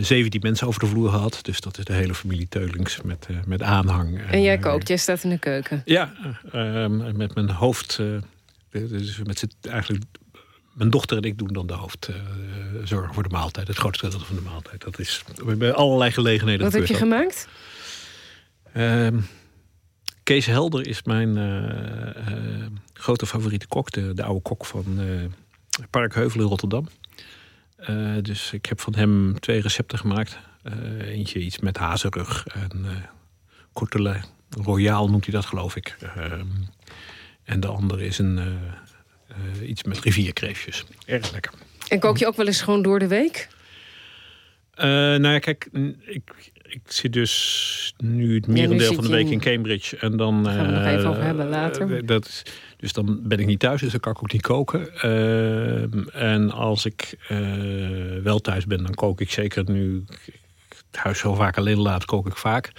Speaker 5: 17 mensen over de vloer gehad. Dus dat is de hele familie Teulings met, met aanhang.
Speaker 4: En, jij kookt, jij staat in de keuken.
Speaker 5: Ja, ehm, met mijn hoofd... dus met z'n eigenlijk mijn dochter en ik doen dan de hoofdzorg voor de maaltijd. Het grootste gedeelte van de maaltijd. Dat is bij allerlei gelegenheden.
Speaker 4: Wat heb je gemaakt?
Speaker 5: Uh, Kees Helder is mijn uh, uh, grote favoriete kok. De, de, oude kok van uh, Park Heuvel in Rotterdam. dus ik heb van hem twee recepten gemaakt. eentje iets met hazenrug en cotelet royaal noemt hij dat geloof ik. Ehm, en de andere is een uh, iets met rivierkreefjes. Erg lekker.
Speaker 4: En kook je ook wel eens gewoon door de week?
Speaker 5: Uh, nou ja, kijk, ik, ik zit dus nu het merendeel van de week in Cambridge. En dan,
Speaker 4: gaan we nog even over hebben later.
Speaker 5: Dat is, dus dan ben ik niet thuis, dus dan kan ik ook niet koken. Uh, en als ik wel thuis ben, dan kook ik zeker nu... Het huis zo vaak alleen laat, kook ik vaak.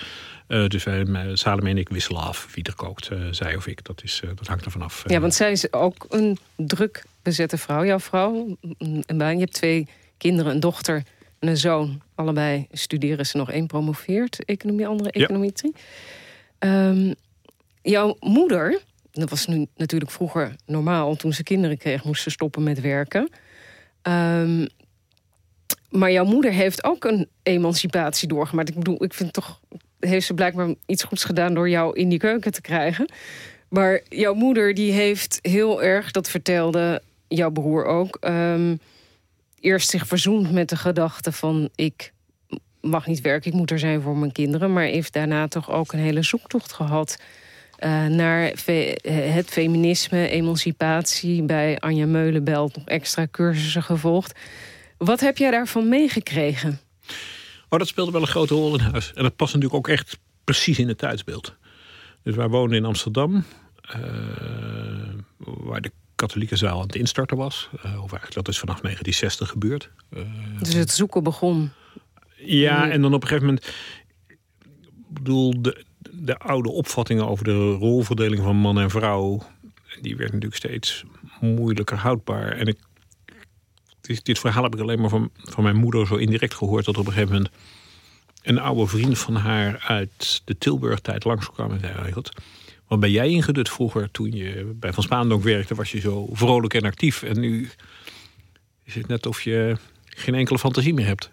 Speaker 5: Uh, dus wij, Salome en ik wisselen af wie er kookt, uh, zij of ik. Dat, is, uh, dat hangt er vanaf.
Speaker 4: Ja, want zij is ook een druk bezette vrouw, jouw vrouw. En je hebt twee kinderen, een dochter en een zoon. Allebei studeren ze nog één promoveert, economie, andere economie. Ja. Um, jouw moeder, dat was nu natuurlijk vroeger normaal... toen ze kinderen kreeg, moest ze stoppen met werken... Um, maar jouw moeder heeft ook een emancipatie doorgemaakt. Ik bedoel, ik vind toch heeft ze blijkbaar iets goeds gedaan door jou in die keuken te krijgen. Maar jouw moeder die heeft heel erg, dat vertelde jouw broer ook... Um, eerst zich verzoend met de gedachte van... ik mag niet werken, ik moet er zijn voor mijn kinderen... maar heeft daarna toch ook een hele zoektocht gehad... Uh, naar het feminisme, emancipatie. Bij Anja Meulenbelt nog extra cursussen gevolgd. Wat heb jij daarvan meegekregen?
Speaker 5: Oh, dat speelde wel een grote rol in huis. En dat past natuurlijk ook echt precies in het tijdsbeeld. Dus wij woonden in Amsterdam, waar de katholieke zaal aan het instarten was. of eigenlijk dat is vanaf 1960 gebeurd.
Speaker 4: dus het zoeken begon?
Speaker 5: Ja, en dan op een gegeven moment... Ik bedoel, de, de oude opvattingen over de rolverdeling van man en vrouw... die werd natuurlijk steeds moeilijker houdbaar. En ik, dit, dit verhaal heb ik alleen maar van, van mijn moeder zo indirect gehoord... dat op een gegeven moment een oude vriend van haar uit de Tilburg-tijd langskwam en zei... Wat ben jij ingedut vroeger toen je bij Van Spaandonk werkte? Was je zo vrolijk en actief en nu is het net of je geen enkele fantasie meer hebt.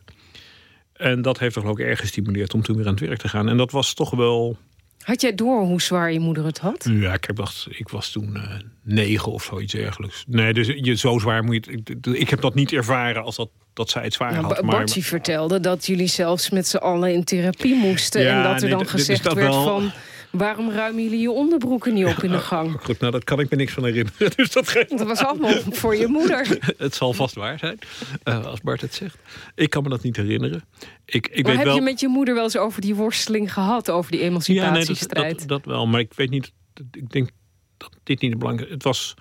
Speaker 5: En dat heeft toch ook erg gestimuleerd om toen weer aan het werk te gaan. En dat was toch wel...
Speaker 4: Had jij door hoe zwaar je moeder het had?
Speaker 5: Ja, ik heb dacht, ik was toen uh, negen of zoiets dergelijks. Nee, dus je, zo zwaar moet je ik, ik heb dat niet ervaren als dat, dat zij het zwaar had.
Speaker 4: Maar vertelde dat jullie zelfs met z'n allen in therapie moesten. en dat er dan gezegd werd wel... van... Waarom ruimen jullie je onderbroeken niet op in de gang?
Speaker 5: Goed, nou, dat kan ik me niks van herinneren. Dus dat,
Speaker 4: dat was allemaal voor je moeder.
Speaker 5: het zal vast waar zijn, uh, als Bart het zegt. Ik kan me dat niet herinneren. Ik, ik
Speaker 4: maar
Speaker 5: weet
Speaker 4: heb
Speaker 5: wel...
Speaker 4: je met je moeder wel eens over die worsteling gehad? Over die emancipatiestrijd?
Speaker 5: Ja, nee, dat, dat, dat, wel. Maar ik weet niet... Ik denk dat dit niet belangrijk Het was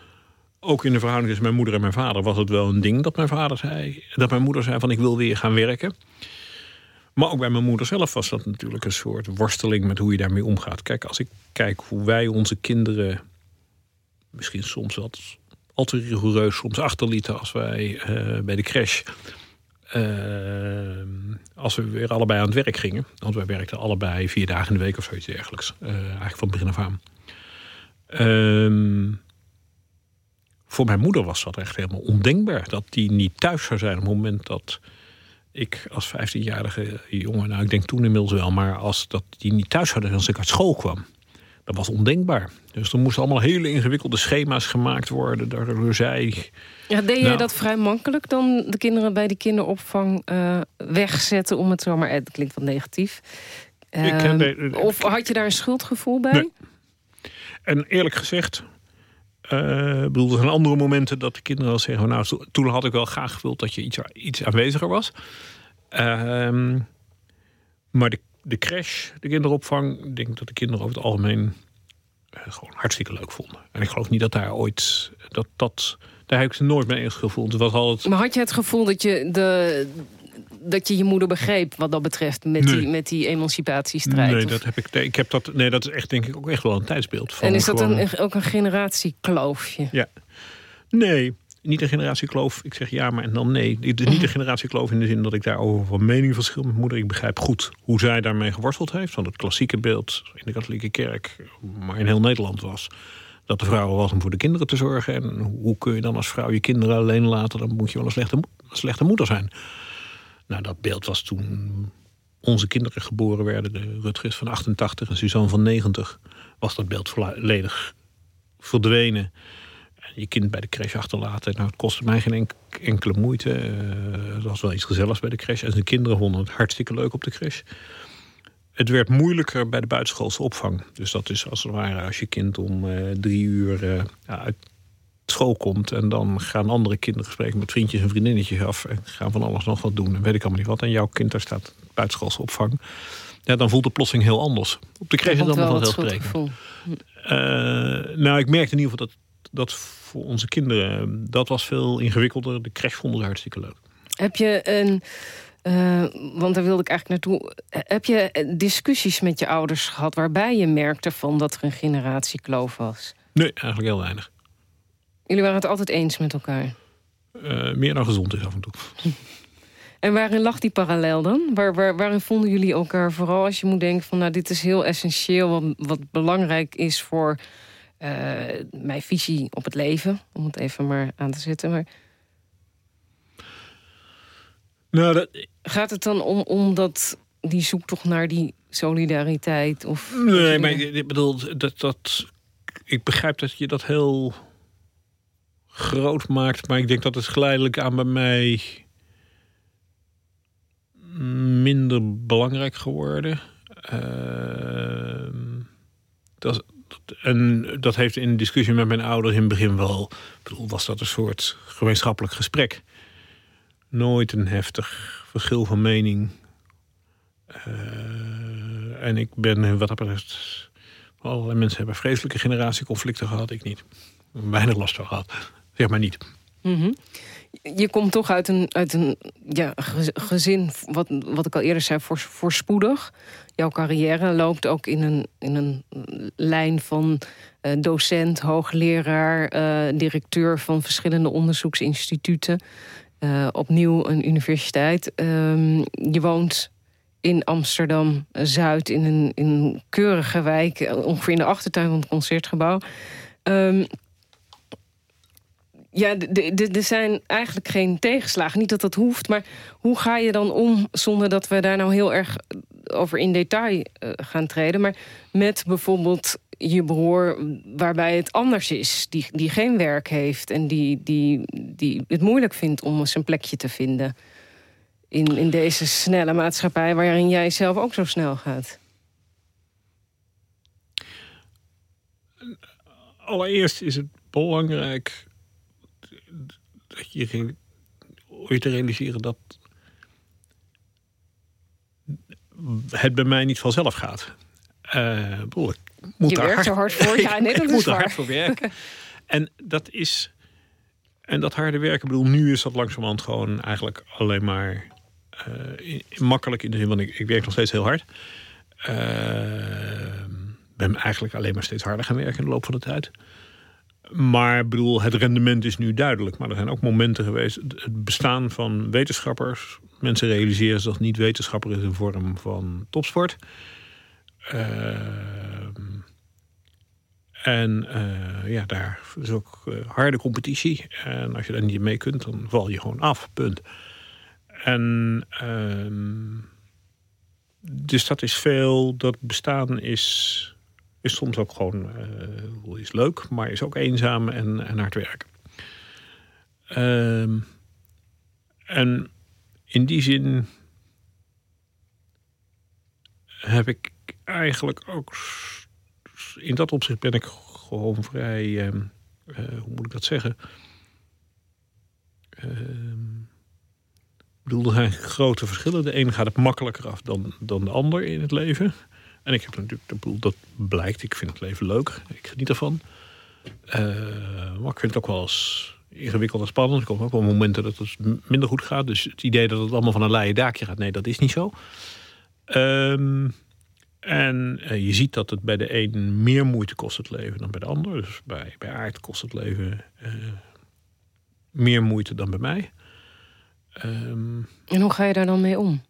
Speaker 5: ook in de verhouding tussen mijn moeder en mijn vader... was het wel een ding dat mijn vader zei... dat mijn moeder zei van ik wil weer gaan werken... Maar ook bij mijn moeder zelf was dat natuurlijk een soort worsteling met hoe je daarmee omgaat. Kijk, als ik kijk hoe wij onze kinderen misschien soms wat al te rigoureus soms achterlieten als wij uh, bij de crash. Uh, als we weer allebei aan het werk gingen. Want wij werkten allebei vier dagen in de week of zoiets dergelijks. Uh, eigenlijk van begin af aan. Ehm, voor mijn moeder was dat echt helemaal ondenkbaar. Dat die niet thuis zou zijn op het moment dat ik als 15-jarige jongen, nou ik denk toen inmiddels wel, maar als dat die niet thuis hadden als ik uit school kwam. Dat was ondenkbaar. Dus er moesten allemaal hele ingewikkelde schema's gemaakt worden door zij.
Speaker 4: Ja, deed nou, je dat vrij makkelijk dan de kinderen bij de kinderopvang uh, wegzetten om het zo maar. Het klinkt wat negatief. Uh, of had je daar een schuldgevoel bij? Nee.
Speaker 5: En eerlijk gezegd, uh, bedoel, er zijn andere momenten dat de kinderen al zeggen... nou, toen had ik wel graag gewild dat je iets, iets aanweziger was. Uh, maar de, de crash, de kinderopvang... ik denk dat de kinderen over het algemeen uh, gewoon hartstikke leuk vonden. En ik geloof niet dat daar ooit... Dat, dat, daar heb ik ze nooit mee eens gevoeld. Het was altijd...
Speaker 4: Maar had je het gevoel dat je de, dat je je moeder begreep wat dat betreft met, die, met die emancipatiestrijd?
Speaker 5: Nee, dat heb ik, ik heb dat, nee, dat is echt denk ik ook echt wel een tijdsbeeld. Van
Speaker 4: en is dat een, ook een generatiekloofje?
Speaker 5: Ja. Nee, niet een generatiekloof. Ik zeg ja, maar en dan nee. Niet een generatiekloof in de zin dat ik daarover van mening verschil met moeder. Ik begrijp goed hoe zij daarmee geworsteld heeft. Want het klassieke beeld in de katholieke kerk, maar in heel Nederland was dat de vrouw was om voor de kinderen te zorgen. En hoe kun je dan als vrouw je kinderen alleen laten? Dan moet je wel een slechte, een slechte moeder zijn. Nou, dat beeld was toen onze kinderen geboren werden. De Rutgers van 88 en Suzanne van 90. Was dat beeld volledig verdwenen. En je kind bij de crash achterlaten. Nou, het kostte mij geen enkele moeite. Uh, het was wel iets gezelligs bij de crash. En zijn kinderen vonden het hartstikke leuk op de crash. Het werd moeilijker bij de buitenschoolse opvang. Dus dat is als het ware als je kind om uh, drie uur uh, uit school komt en dan gaan andere kinderen spreken met vriendjes en vriendinnetjes af en gaan van alles nog wat doen en weet ik allemaal niet wat. En jouw kind daar staat buitenschoolse opvang. Ja, dan voelt de plossing heel anders. Op de kreeg je dan wel heel spreken. Uh, nou, ik merkte in ieder geval dat, dat voor onze kinderen dat was veel ingewikkelder. De crash vonden ze hartstikke leuk.
Speaker 4: Heb je een uh, want daar wilde ik eigenlijk naartoe. Heb je discussies met je ouders gehad waarbij je merkte van dat er een generatiekloof was?
Speaker 5: Nee, eigenlijk heel weinig.
Speaker 4: Jullie waren het altijd eens met elkaar?
Speaker 5: Uh, meer dan gezond is af en toe.
Speaker 4: En waarin lag die parallel dan? Waar, waar, waarin vonden jullie elkaar vooral als je moet denken van... nou, dit is heel essentieel, wat, wat belangrijk is voor uh, mijn visie op het leven. Om het even maar aan te zetten. Maar...
Speaker 5: Nou, dat...
Speaker 4: Gaat het dan om, om dat, die zoektocht naar die solidariteit? Of
Speaker 5: nee, maar ik bedoel, dat, dat, ik begrijp dat je dat heel groot maakt. Maar ik denk dat het geleidelijk aan bij mij minder belangrijk geworden. Uh, dat, en dat heeft in discussie met mijn ouders in het begin wel... bedoel, was dat een soort gemeenschappelijk gesprek. Nooit een heftig verschil van mening. Uh, en ik ben wat dat betreft Allerlei mensen hebben vreselijke generatieconflicten gehad, ik niet. Weinig last van gehad. Zeg maar niet.
Speaker 4: Mhm. Je komt toch uit een, uit een ja, gezin, wat, wat ik al eerder zei, voor, voorspoedig. Jouw carrière loopt ook in een, in een lijn van uh, docent, hoogleraar, uh, directeur van verschillende onderzoeksinstituten. Uh, opnieuw een universiteit. Um, je woont in Amsterdam-Zuid in een, in een keurige wijk, ongeveer in de achtertuin van het concertgebouw. Um, ja, er zijn eigenlijk geen tegenslagen. Niet dat dat hoeft, maar hoe ga je dan om... zonder dat we daar nou heel erg over in detail uh, gaan treden... maar met bijvoorbeeld je broer waarbij het anders is... die, die geen werk heeft en die, die, die het moeilijk vindt om zijn plekje te vinden... In, in deze snelle maatschappij waarin jij zelf ook zo snel gaat?
Speaker 5: Allereerst is het belangrijk dat je ooit te realiseren dat het bij mij niet vanzelf gaat. Uh, boel, moet
Speaker 4: je werkt er hard voor, ja, nee, dat
Speaker 5: ik moet er hard voor werken. en dat is... En dat harde werken, bedoel, nu is dat langzamerhand gewoon eigenlijk alleen maar uh, makkelijk in de zin, want ik, ik werk nog steeds heel hard. Uh, ben eigenlijk alleen maar steeds harder gaan werken in de loop van de tijd. Maar bedoel, het rendement is nu duidelijk. Maar er zijn ook momenten geweest. Het bestaan van wetenschappers. Mensen realiseren zich dat niet wetenschapper is een vorm van topsport. Uh, en uh, ja, daar is ook uh, harde competitie. En als je daar niet mee kunt, dan val je gewoon af. Punt. En uh, dus dat is veel. Dat bestaan is is soms ook gewoon uh, is leuk, maar is ook eenzaam en, hard werken. Uh, en in die zin heb ik eigenlijk ook in dat opzicht ben ik gewoon vrij, uh, hoe moet ik dat zeggen? Ehm, ik bedoel, er zijn grote verschillen. De een gaat het makkelijker af dan, dan de ander in het leven. En ik heb natuurlijk, de boel, dat blijkt, ik vind het leven leuk. Ik geniet ervan. Uh, maar ik vind het ook wel eens ingewikkeld en spannend. Er komen ook wel momenten dat het minder goed gaat. Dus het idee dat het allemaal van een leien daakje gaat, nee, dat is niet zo. Um, en uh, je ziet dat het bij de een meer moeite kost het leven dan bij de ander. Dus bij, bij Aard kost het leven uh, meer moeite dan bij mij.
Speaker 4: Um, en hoe ga je daar dan mee om?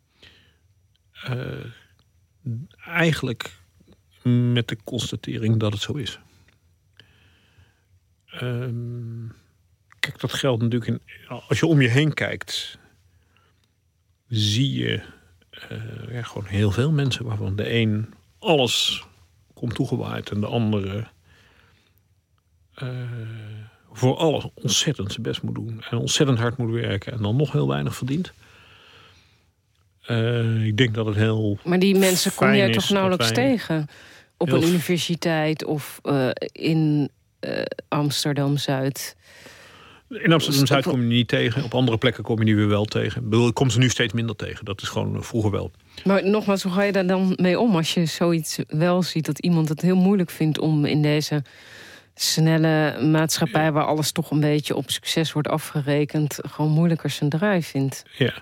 Speaker 5: Eigenlijk met de constatering dat het zo is. Um, kijk, dat geldt natuurlijk in, als je om je heen kijkt, zie je ja, gewoon heel veel mensen waarvan de een alles komt toegewaaid en de andere uh, voor alles ontzettend zijn best moet doen en ontzettend hard moet werken en dan nog heel weinig verdient. Uh, ik denk dat het heel.
Speaker 4: Maar die mensen kom je toch nauwelijks tegen? Op een universiteit of uh, in uh, Amsterdam Zuid?
Speaker 5: In Amsterdam Zuid kom je niet tegen. Op andere plekken kom je die weer wel tegen. Ik, bedoel, ik kom ze nu steeds minder tegen. Dat is gewoon vroeger wel.
Speaker 4: Maar nogmaals, hoe ga je daar dan mee om als je zoiets wel ziet dat iemand het heel moeilijk vindt om in deze snelle maatschappij waar alles toch een beetje op succes wordt afgerekend, gewoon moeilijker zijn draai vindt?
Speaker 5: Ja.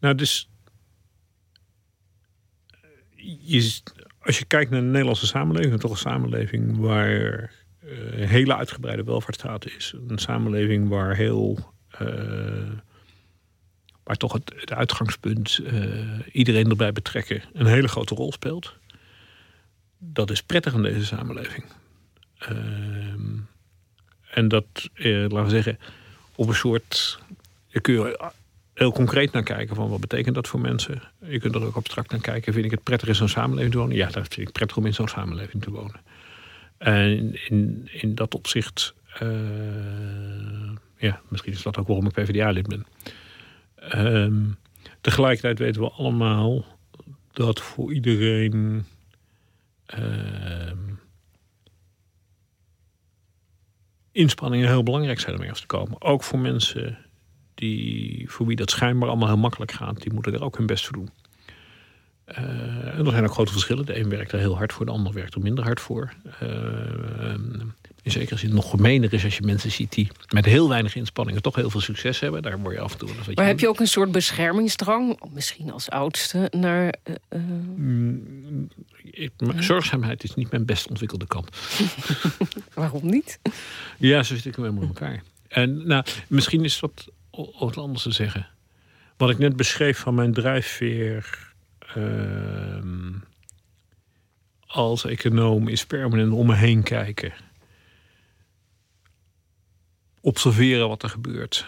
Speaker 5: Nou, dus als je kijkt naar de Nederlandse samenleving, toch een samenleving waar uh, hele uitgebreide welvaartsstaat is. Een samenleving waar heel. Uh, waar toch het, uitgangspunt uh, iedereen erbij betrekken een hele grote rol speelt. Dat is prettig in deze samenleving. Ehm, en dat, laten we zeggen, op een soort. Heel concreet naar kijken van wat betekent dat voor mensen. Je kunt er ook abstract naar kijken. Vind ik het prettig in zo'n samenleving te wonen? Ja, dat vind ik prettig om in zo'n samenleving te wonen. En in, in dat opzicht, uh, ja, misschien is dat ook waarom ik PvdA-lid ben. Uh, tegelijkertijd weten we allemaal dat voor iedereen uh, inspanningen heel belangrijk zijn om ergens te komen. Ook voor mensen die, voor wie dat schijnbaar allemaal heel makkelijk gaat, die moeten er ook hun best voor doen. en er zijn ook grote verschillen. De een werkt er heel hard voor, de ander werkt er minder hard voor. in zekere zin nog gemener is als je mensen ziet die met heel weinig inspanningen toch heel veel succes hebben. Daar word je af en toe.
Speaker 4: Maar heb je ook een soort beschermingsdrang, misschien als oudste, naar.
Speaker 5: Mm, zorgzaamheid is niet mijn best ontwikkelde kant.
Speaker 4: Waarom niet?
Speaker 5: Ja, zo zit ik helemaal in elkaar. En nou, misschien is dat wat anders te zeggen. Wat ik net beschreef van mijn drijfveer uh, als econoom is permanent om me heen kijken. Observeren wat er gebeurt.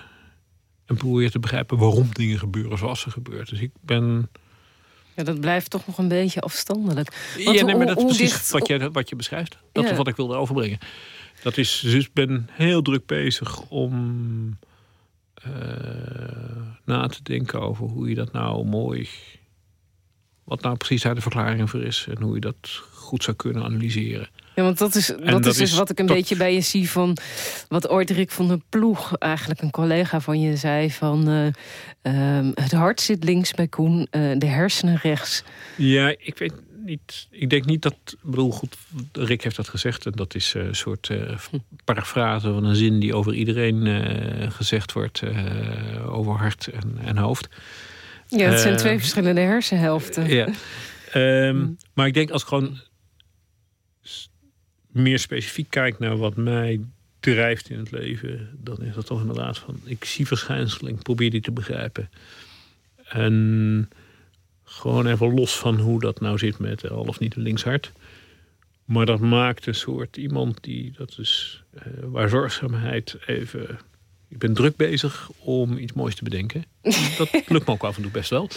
Speaker 5: En proberen te begrijpen waarom dingen gebeuren zoals ze gebeuren. Dus ik ben
Speaker 4: ja, dat blijft toch nog een beetje afstandelijk.
Speaker 5: Want ja, nee, maar dat is precies wat, je, wat je beschrijft. Dat is wat ik wilde overbrengen. Dat is, dus ik ben heel druk bezig om na te denken over hoe je dat nou mooi... wat nou precies daar de verklaring voor is... en hoe je dat goed zou kunnen analyseren.
Speaker 4: Ja, want dat is, dat, is dus wat ik een beetje bij je zie van wat ooit Rick van der Ploeg, eigenlijk een collega van je, zei: van uh, het hart zit links bij Koen, uh, de hersenen rechts.
Speaker 5: Ja, ik weet niet. Ik denk niet dat. Ik bedoel, goed, Rick heeft dat gezegd en dat is een soort uh, parafrase van een zin die over iedereen gezegd wordt, over hart en, en hoofd.
Speaker 4: Ja, het zijn twee verschillende hersenhelften.
Speaker 5: Ja. Um, maar ik denk als gewoon meer specifiek kijk naar wat mij drijft in het leven, dan is dat toch inderdaad van: ik zie verschijnselen, ik probeer die te begrijpen. En gewoon even los van hoe dat nou zit met al of niet een linkshart. Maar dat maakt een soort iemand die, dat is uh, waar zorgzaamheid even ik ben druk bezig om iets moois te bedenken. Dat lukt me ook af en toe best wel.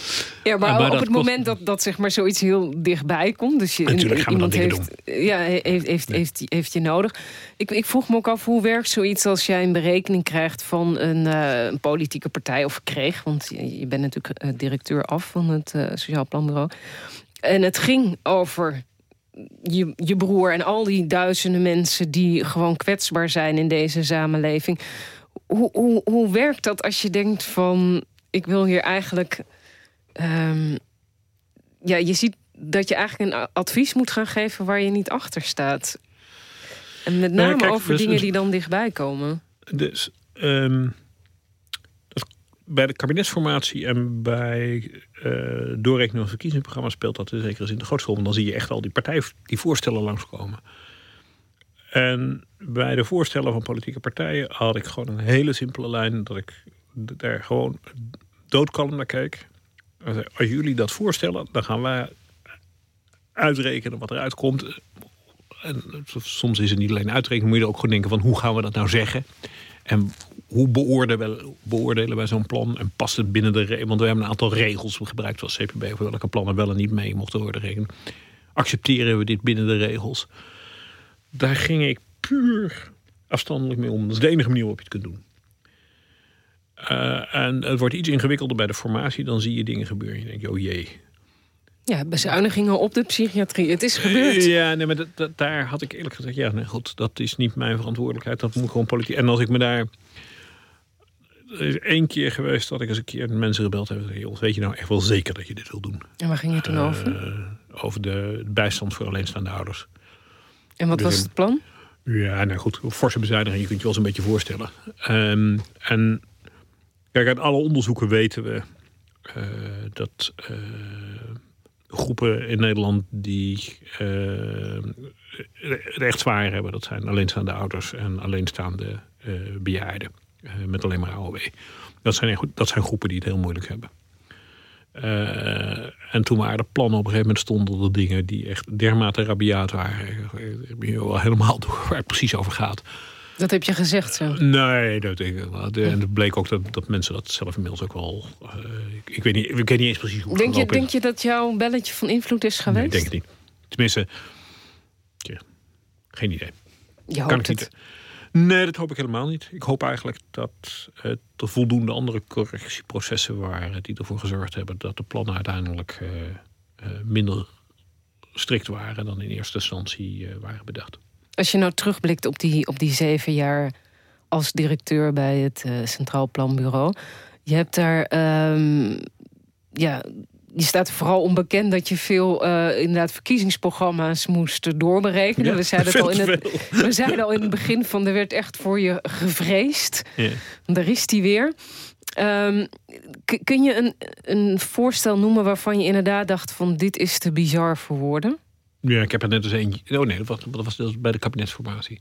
Speaker 4: Ja, maar, op het moment dat, dat zeg maar zoiets heel dichtbij komt... dus je,
Speaker 5: Natuurlijk gaan iemand
Speaker 4: heeft, Ja, heeft, heeft, heeft, heeft, je nodig. Ik, ik vroeg me ook af, hoe werkt zoiets als jij een berekening krijgt... van een, uh, een politieke partij, of kreeg... want je, je bent natuurlijk uh, directeur af van het uh, Sociaal Planbureau... en het ging over je, je broer en al die duizenden mensen... die gewoon kwetsbaar zijn in deze samenleving hoe, hoe, hoe werkt dat als je denkt van... ik wil hier eigenlijk... Um, ja, je ziet dat je eigenlijk een advies moet gaan geven... waar je niet achter staat. En met name nou, over dus, dingen die dan dichtbij komen.
Speaker 5: Dus um, bij de kabinetsformatie en bij uh, doorrekening van verkiezingsprogramma speelt dat in zekere zin de grootste rol. Want dan zie je echt al die partijen die voorstellen langskomen. En bij de voorstellen van politieke partijen had ik gewoon een hele simpele lijn. Dat ik daar gewoon doodkalm naar keek. Als jullie dat voorstellen, dan gaan wij uitrekenen wat eruit komt. En soms is het niet alleen uitrekenen, moet je ook gewoon denken van hoe gaan we dat nou zeggen? En hoe beoordelen, wij zo'n plan? En past het binnen de? Want we hebben een aantal regels gebruikt als CPB voor welke plannen wel en niet mee mochten worden rekenen. Accepteren we dit binnen de regels? Daar ging ik puur afstandelijk mee om. Dat is de enige manier waarop je het kunt doen. Uh, en het wordt iets ingewikkelder bij de formatie. Dan zie je dingen gebeuren. Je denkt, oh jee.
Speaker 4: Ja, bezuinigingen op de psychiatrie. Het is gebeurd.
Speaker 5: Ja, nee, maar dat, daar had ik eerlijk gezegd... Ja, nee, goed, dat is niet mijn verantwoordelijkheid. Dat moet gewoon politiek... En als ik me daar... Er is één keer geweest dat ik eens een keer mensen gebeld heb. Joh, weet je nou echt wel zeker dat je dit wil doen?
Speaker 4: En waar ging je toen uh, over?
Speaker 5: Over de bijstand voor alleenstaande ouders.
Speaker 4: En wat dus was het plan?
Speaker 5: Ja, nou goed, forse bezuiniging, je kunt je wel eens een beetje voorstellen. Um, en kijk, uit alle onderzoeken weten we uh, dat uh, groepen in Nederland die uh, recht zwaar hebben, dat zijn alleenstaande ouders en alleenstaande bejaarden met alleen maar AOW. Dat zijn, dat zijn groepen die het heel moeilijk hebben. Uh, en toen waren de plannen op een gegeven moment stonden er dingen die echt dermate rabiaat waren. Ik ben wel helemaal door waar het precies over gaat.
Speaker 4: Dat heb je gezegd zo?
Speaker 5: Nee, dat denk ik wel. En het bleek ook dat, dat mensen dat zelf inmiddels ook wel... Uh, ik, ik, weet niet, ik weet niet eens precies hoe
Speaker 4: denk je, Denk je dat jouw belletje van invloed is geweest? Nee,
Speaker 5: denk ik niet. Tenminste, geen idee.
Speaker 4: Je kan ik het.
Speaker 5: Nee, dat hoop ik helemaal niet. Ik hoop eigenlijk dat uh, er voldoende andere correctieprocessen waren die ervoor gezorgd hebben dat de plannen uiteindelijk uh, uh, minder strikt waren dan in eerste instantie waren bedacht.
Speaker 4: Als je nou terugblikt op die, op die zeven jaar als directeur bij het Centraal Planbureau, je hebt daar um, ja, je staat vooral onbekend dat je veel uh, inderdaad verkiezingsprogramma's moest doorberekenen. we, zeiden het al in het, we zeiden al in het begin van er werd echt voor je gevreesd. Ja. Daar is die weer. Um, kun je een, een voorstel noemen waarvan je inderdaad dacht van dit is te bizar voor woorden?
Speaker 5: Ja, ik heb er net eens eentje. Oh nee, dat was, dat was dus bij de kabinetsformatie.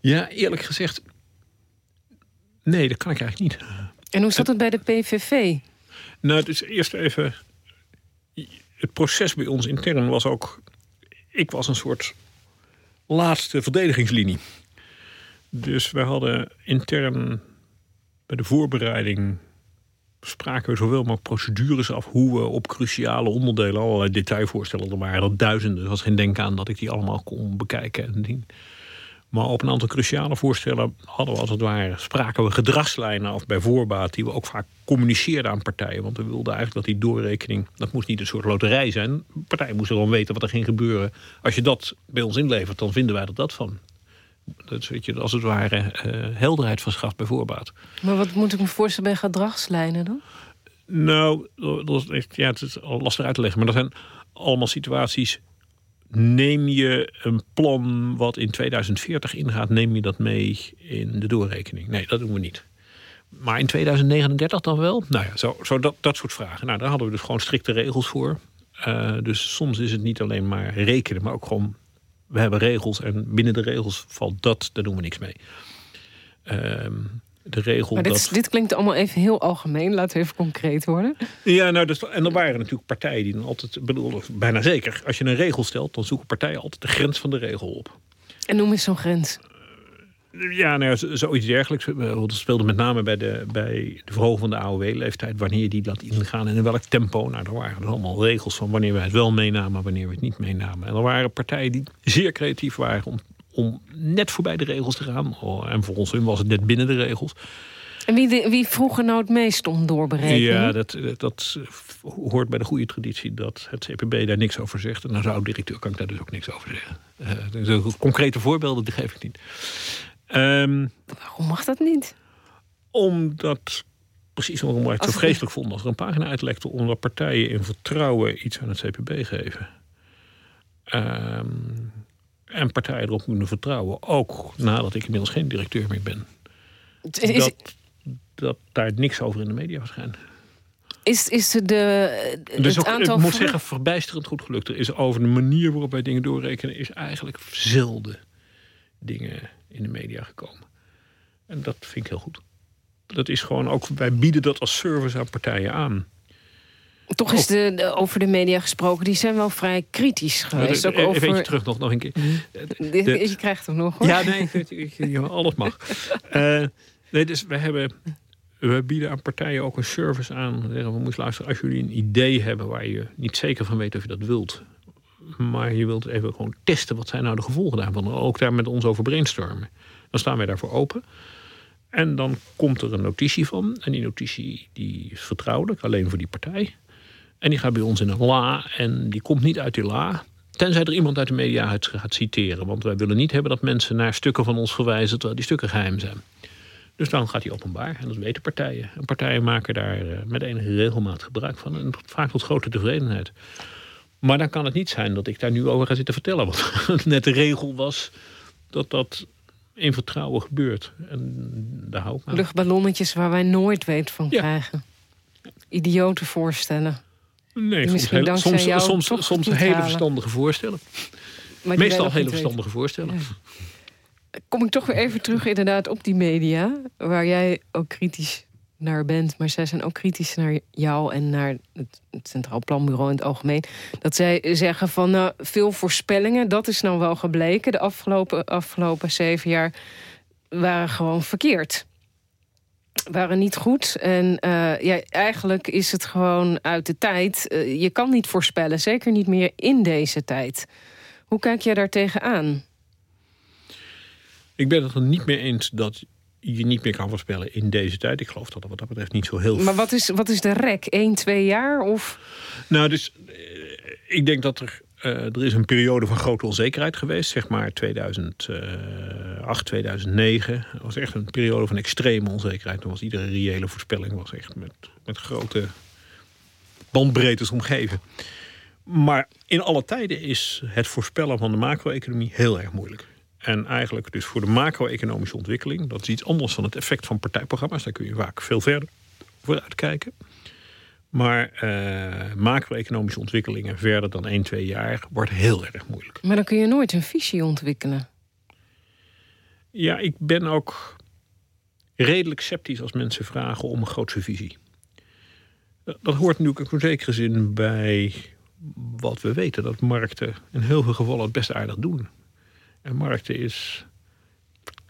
Speaker 5: Ja, eerlijk gezegd, nee, dat kan ik eigenlijk niet.
Speaker 4: En hoe zat het bij de PVV?
Speaker 5: Nou, dus eerst even. Het proces bij ons intern was ook. Ik was een soort laatste verdedigingslinie. Dus we hadden intern bij de voorbereiding spraken we zoveel mogelijk procedures af hoe we op cruciale onderdelen allerlei detailvoorstellen. Er waren er duizenden. Er was geen denken aan dat ik die allemaal kon bekijken en zien. Maar op een aantal cruciale voorstellen hadden we als het ware, spraken we gedragslijnen af bij voorbaat, die we ook vaak communiceerden aan partijen. Want we wilden eigenlijk dat die doorrekening, dat moest niet een soort loterij zijn. Partijen moesten gewoon weten wat er ging gebeuren. Als je dat bij ons inlevert, dan vinden wij er dat van. Dat weet je, als het ware uh, helderheid verschaft bij voorbaat.
Speaker 4: Maar wat moet ik me voorstellen bij gedragslijnen dan?
Speaker 5: Nou, dat is, ja, het is al lastig uit te leggen. Maar dat zijn allemaal situaties neem je een plan wat in 2040 ingaat, neem je dat mee in de doorrekening? Nee, dat doen we niet. Maar in 2039 dan wel? Nou ja, zo, zo dat, dat soort vragen. Nou, daar hadden we dus gewoon strikte regels voor. Uh, dus soms is het niet alleen maar rekenen, maar ook gewoon... we hebben regels en binnen de regels valt dat, daar doen we niks mee. Uh, de regel.
Speaker 4: Maar dit, dat... dit klinkt allemaal even heel algemeen. Laten we even concreet worden.
Speaker 5: Ja, nou, dus, en er waren natuurlijk partijen die dan altijd, bedoel, bijna zeker, als je een regel stelt, dan zoeken partijen altijd de grens van de regel op.
Speaker 4: En noem eens zo'n grens.
Speaker 5: Ja, nou ja, zoiets dergelijks. Dat speelde met name bij de, bij de verhoging van de AOW-leeftijd. Wanneer die laat ingaan en in welk tempo. Nou, er waren er allemaal regels van wanneer wij het wel meenamen, wanneer we het niet meenamen. En er waren partijen die zeer creatief waren om om net voorbij de regels te gaan. Oh, en voor ons was het net binnen de regels.
Speaker 4: En wie, wie vroeger nou het meest om doorberekenen?
Speaker 5: Ja, dat, dat hoort bij de goede traditie dat het CPB daar niks over zegt. En als oud-directeur kan ik daar dus ook niks over zeggen. Uh, dus concrete voorbeelden die geef ik niet.
Speaker 4: Um, Waarom mag dat niet?
Speaker 5: Omdat, precies omdat ik het zo vreselijk vond als er een pagina uitlekte... omdat partijen in vertrouwen iets aan het CPB geven. Um, en partijen erop kunnen vertrouwen. Ook nadat ik inmiddels geen directeur meer ben. Is, dat, dat daar niks over in de media verschijnt.
Speaker 4: Is, is de,
Speaker 5: dus ook, aantal... Ik moet zeggen, verbijsterend goed gelukt. Er is over de manier waarop wij dingen doorrekenen... is eigenlijk zelden dingen in de media gekomen. En dat vind ik heel goed. Dat is gewoon ook, wij bieden dat als service aan partijen aan.
Speaker 4: Toch is de, over de media gesproken, die zijn wel vrij kritisch geweest.
Speaker 5: Ook over... Even terug nog, nog een keer.
Speaker 4: De, je krijgt hem nog hoor.
Speaker 5: Ja, nee, alles mag. uh, nee, dus we hebben... We bieden aan partijen ook een service aan. We zeggen, we moeten luisteren, als jullie een idee hebben... waar je niet zeker van weet of je dat wilt... maar je wilt even gewoon testen... wat zijn nou de gevolgen daarvan. Ook daar met ons over brainstormen. Dan staan wij daarvoor open. En dan komt er een notitie van. En die notitie die is vertrouwelijk, alleen voor die partij. En die gaat bij ons in een la en die komt niet uit die la. Tenzij er iemand uit de media het gaat citeren. Want wij willen niet hebben dat mensen naar stukken van ons verwijzen... terwijl die stukken geheim zijn. Dus dan gaat hij openbaar en dat weten partijen. En partijen maken daar eh, met enige regelmaat gebruik van. En vaak tot grote tevredenheid. Maar dan kan het niet zijn dat ik daar nu over ga zitten vertellen. Want net de regel was dat dat in vertrouwen gebeurt. En daar hou ik
Speaker 4: Luchtballonnetjes waar wij nooit weet van krijgen. Idiote voorstellen.
Speaker 5: Nee, soms, heel, soms, soms, soms hele verstandige voorstellen. Meestal hele verstandige voorstellen.
Speaker 4: Kom ik toch weer even terug inderdaad op die media... waar jij ook kritisch naar bent... maar zij zijn ook kritisch naar jou en naar het, Centraal Planbureau in het algemeen... dat zij zeggen van nou, veel voorspellingen, dat is nou wel gebleken... de afgelopen, afgelopen zeven jaar waren gewoon verkeerd waren niet goed. En uh, ja, eigenlijk is het gewoon uit de tijd. Uh, je kan niet voorspellen, zeker niet meer in deze tijd. Hoe kijk jij daar tegenaan?
Speaker 5: Ik ben het er niet mee eens dat je niet meer kan voorspellen in deze tijd. Ik geloof dat dat wat dat betreft niet zo heel...
Speaker 4: Maar wat is, wat is de rek? 1, 2 jaar? Of...
Speaker 5: Nou, dus eh, ik denk dat er uh, er is een periode van grote onzekerheid geweest, zeg maar 2008, 2009. Dat was echt een periode van extreme onzekerheid. Toen was iedere reële voorspelling was echt met, met grote bandbreedtes omgeven. Maar in alle tijden is het voorspellen van de macro-economie heel erg moeilijk. En eigenlijk dus voor de macro-economische ontwikkeling... dat is iets anders dan het effect van partijprogramma's. Daar kun je vaak veel verder vooruit kijken. Maar uh, macro-economische ontwikkelingen verder dan 1, 2 jaar... wordt heel erg moeilijk.
Speaker 4: Maar dan kun je nooit een visie ontwikkelen.
Speaker 5: Ja, ik ben ook redelijk sceptisch als mensen vragen om een grootse visie. Dat hoort natuurlijk in zekere zin bij wat we weten. Dat markten in heel veel gevallen het best aardig doen. En markten is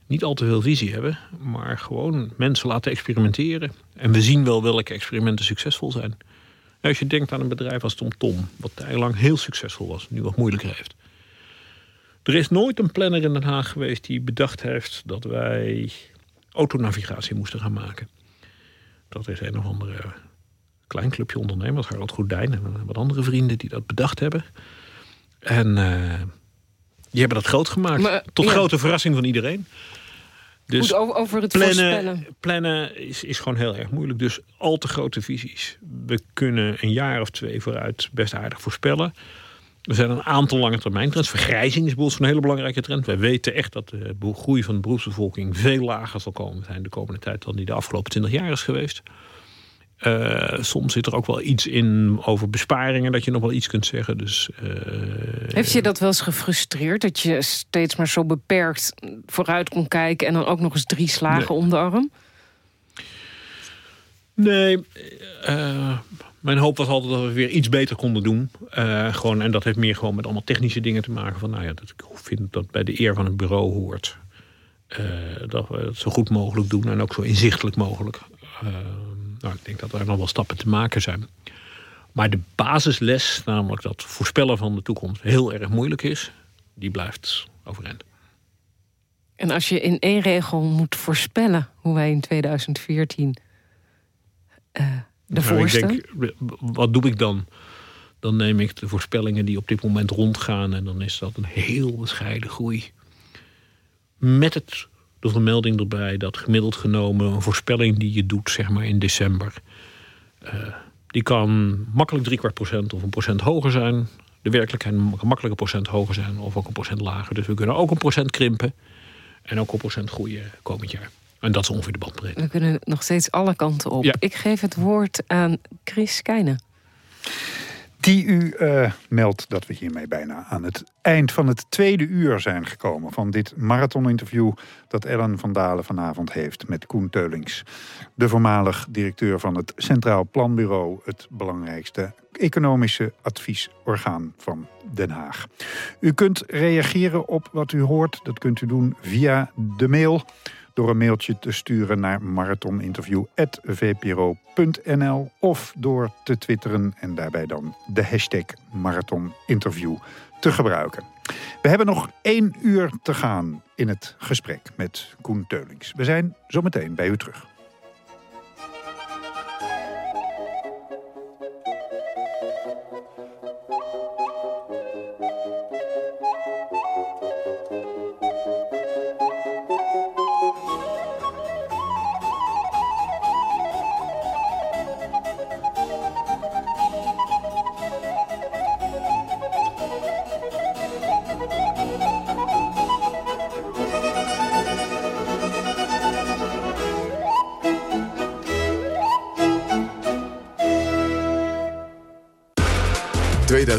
Speaker 5: niet al te veel visie hebben, maar gewoon mensen laten experimenteren. En we zien wel welke experimenten succesvol zijn. Als je denkt aan een bedrijf als TomTom, wat lang heel succesvol was, nu wat moeilijker heeft. Er is nooit een planner in Den Haag geweest die bedacht heeft dat wij autonavigatie moesten gaan maken. Dat is een of andere klein clubje ondernemers, Harald Goedijn en wat andere vrienden die dat bedacht hebben. En uh, die hebben dat groot gemaakt. tot grote verrassing van iedereen.
Speaker 4: Dus Goed, over het plannen, voorspellen.
Speaker 5: Plannen is, is gewoon heel erg moeilijk. Dus al te grote visies. We kunnen een jaar of twee vooruit best aardig voorspellen. Er zijn een aantal lange termijn trends. Vergrijzing is bijvoorbeeld een hele belangrijke trend. Wij weten echt dat de groei van de beroepsbevolking veel lager zal komen zijn de komende tijd dan die de afgelopen 20 jaar is geweest. Uh, soms zit er ook wel iets in over besparingen, dat je nog wel iets kunt zeggen. Dus, uh,
Speaker 4: Heeft je dat wel eens gefrustreerd? Dat je steeds maar zo beperkt vooruit kon kijken en dan ook nog eens drie slagen nee. om de arm?
Speaker 5: Nee, uh, mijn hoop was altijd dat we weer iets beter konden doen. gewoon, en dat heeft meer gewoon met allemaal technische dingen te maken. Van, nou ja, dat, ik vind dat bij de eer van het bureau hoort. dat we het zo goed mogelijk doen en ook zo inzichtelijk mogelijk. Nou, ik denk dat er nog wel stappen te maken zijn. Maar de basisles, namelijk dat voorspellen van de toekomst heel erg moeilijk is, die blijft overeind.
Speaker 4: En als je in één regel moet voorspellen hoe wij in 2014 uh, ervoor nou, ik denk,
Speaker 5: Wat doe ik dan? Dan neem ik de voorspellingen die op dit moment rondgaan en dan is dat een heel bescheiden groei. Met het de vermelding erbij dat gemiddeld genomen een voorspelling die je doet, zeg maar in december, uh, die kan makkelijk drie kwart procent of een procent hoger zijn. De werkelijkheid kan makkelijk een procent hoger zijn of ook een procent lager. Dus we kunnen ook een procent krimpen en ook een procent groeien komend jaar. En dat is ongeveer de bandbreedte.
Speaker 4: We kunnen nog steeds alle kanten op. Ik geef het woord aan Chris Keijnen
Speaker 3: die u uh, meldt dat we hiermee bijna aan het eind van het tweede uur zijn gekomen... van dit marathoninterview dat Ellen van Dalen vanavond heeft met Koen Teulings. De voormalig directeur van het Centraal Planbureau... het belangrijkste economische adviesorgaan van Den Haag. U kunt reageren op wat u hoort. Dat kunt u doen via de mail door een mailtje te sturen naar marathoninterview.vpro.nl of door te twitteren en daarbij dan de hashtag marathoninterview te gebruiken. We hebben nog één uur te gaan in het gesprek met Koen Teulings. We zijn zometeen bij u terug.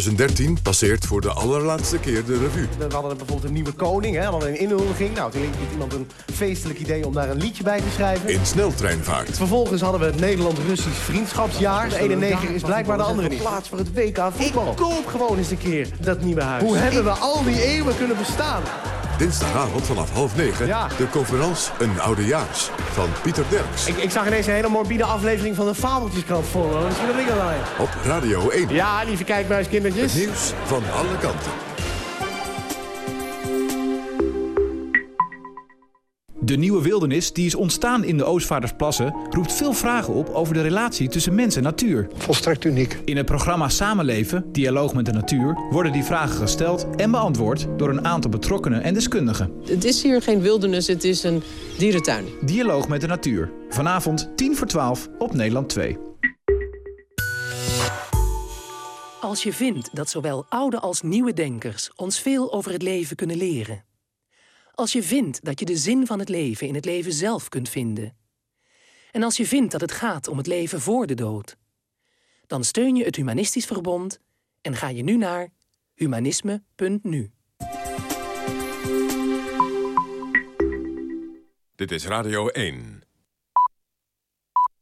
Speaker 2: 2013 passeert voor de allerlaatste keer de revue.
Speaker 6: We hadden bijvoorbeeld een nieuwe koning, hè, we hadden een inhuldiging. Nou, toen had iemand een feestelijk idee om daar een liedje bij te schrijven.
Speaker 2: In sneltreinvaart.
Speaker 6: Vervolgens hadden we het Nederland-Russisch vriendschapsjaar. De ene neger is blijkbaar de andere niet. Plaats voor het WK voetbal. Ik koop gewoon eens een keer dat nieuwe huis. Hoe hebben we al die eeuwen kunnen bestaan?
Speaker 2: Dinsdagavond vanaf half negen. De conferentie Een Oudejaars van Pieter Derks.
Speaker 6: Ik, ik zag ineens een hele morbide aflevering van de Fabeltjeskrant voor me. Misschien dat ik
Speaker 2: Op Radio 1.
Speaker 6: Ja, lieve kijkbuiskindertjes.
Speaker 2: Het nieuws van alle kanten.
Speaker 7: De nieuwe wildernis, die is ontstaan in de Oostvaardersplassen, roept veel vragen op over de relatie tussen mens en natuur.
Speaker 8: Volstrekt uniek.
Speaker 7: In het programma Samenleven, Dialoog met de Natuur, worden die vragen gesteld en beantwoord door een aantal betrokkenen en deskundigen.
Speaker 9: Het is hier geen wildernis, het is een dierentuin.
Speaker 7: Dialoog met de Natuur. Vanavond 10 voor 12 op Nederland 2.
Speaker 8: Als je vindt dat zowel oude als nieuwe denkers ons veel over het leven kunnen leren. Als je vindt dat je de zin van het leven in het leven zelf kunt vinden. En als je vindt dat het gaat om het leven voor de dood. Dan steun je het Humanistisch Verbond en ga je nu naar humanisme.nu.
Speaker 2: Dit is Radio 1.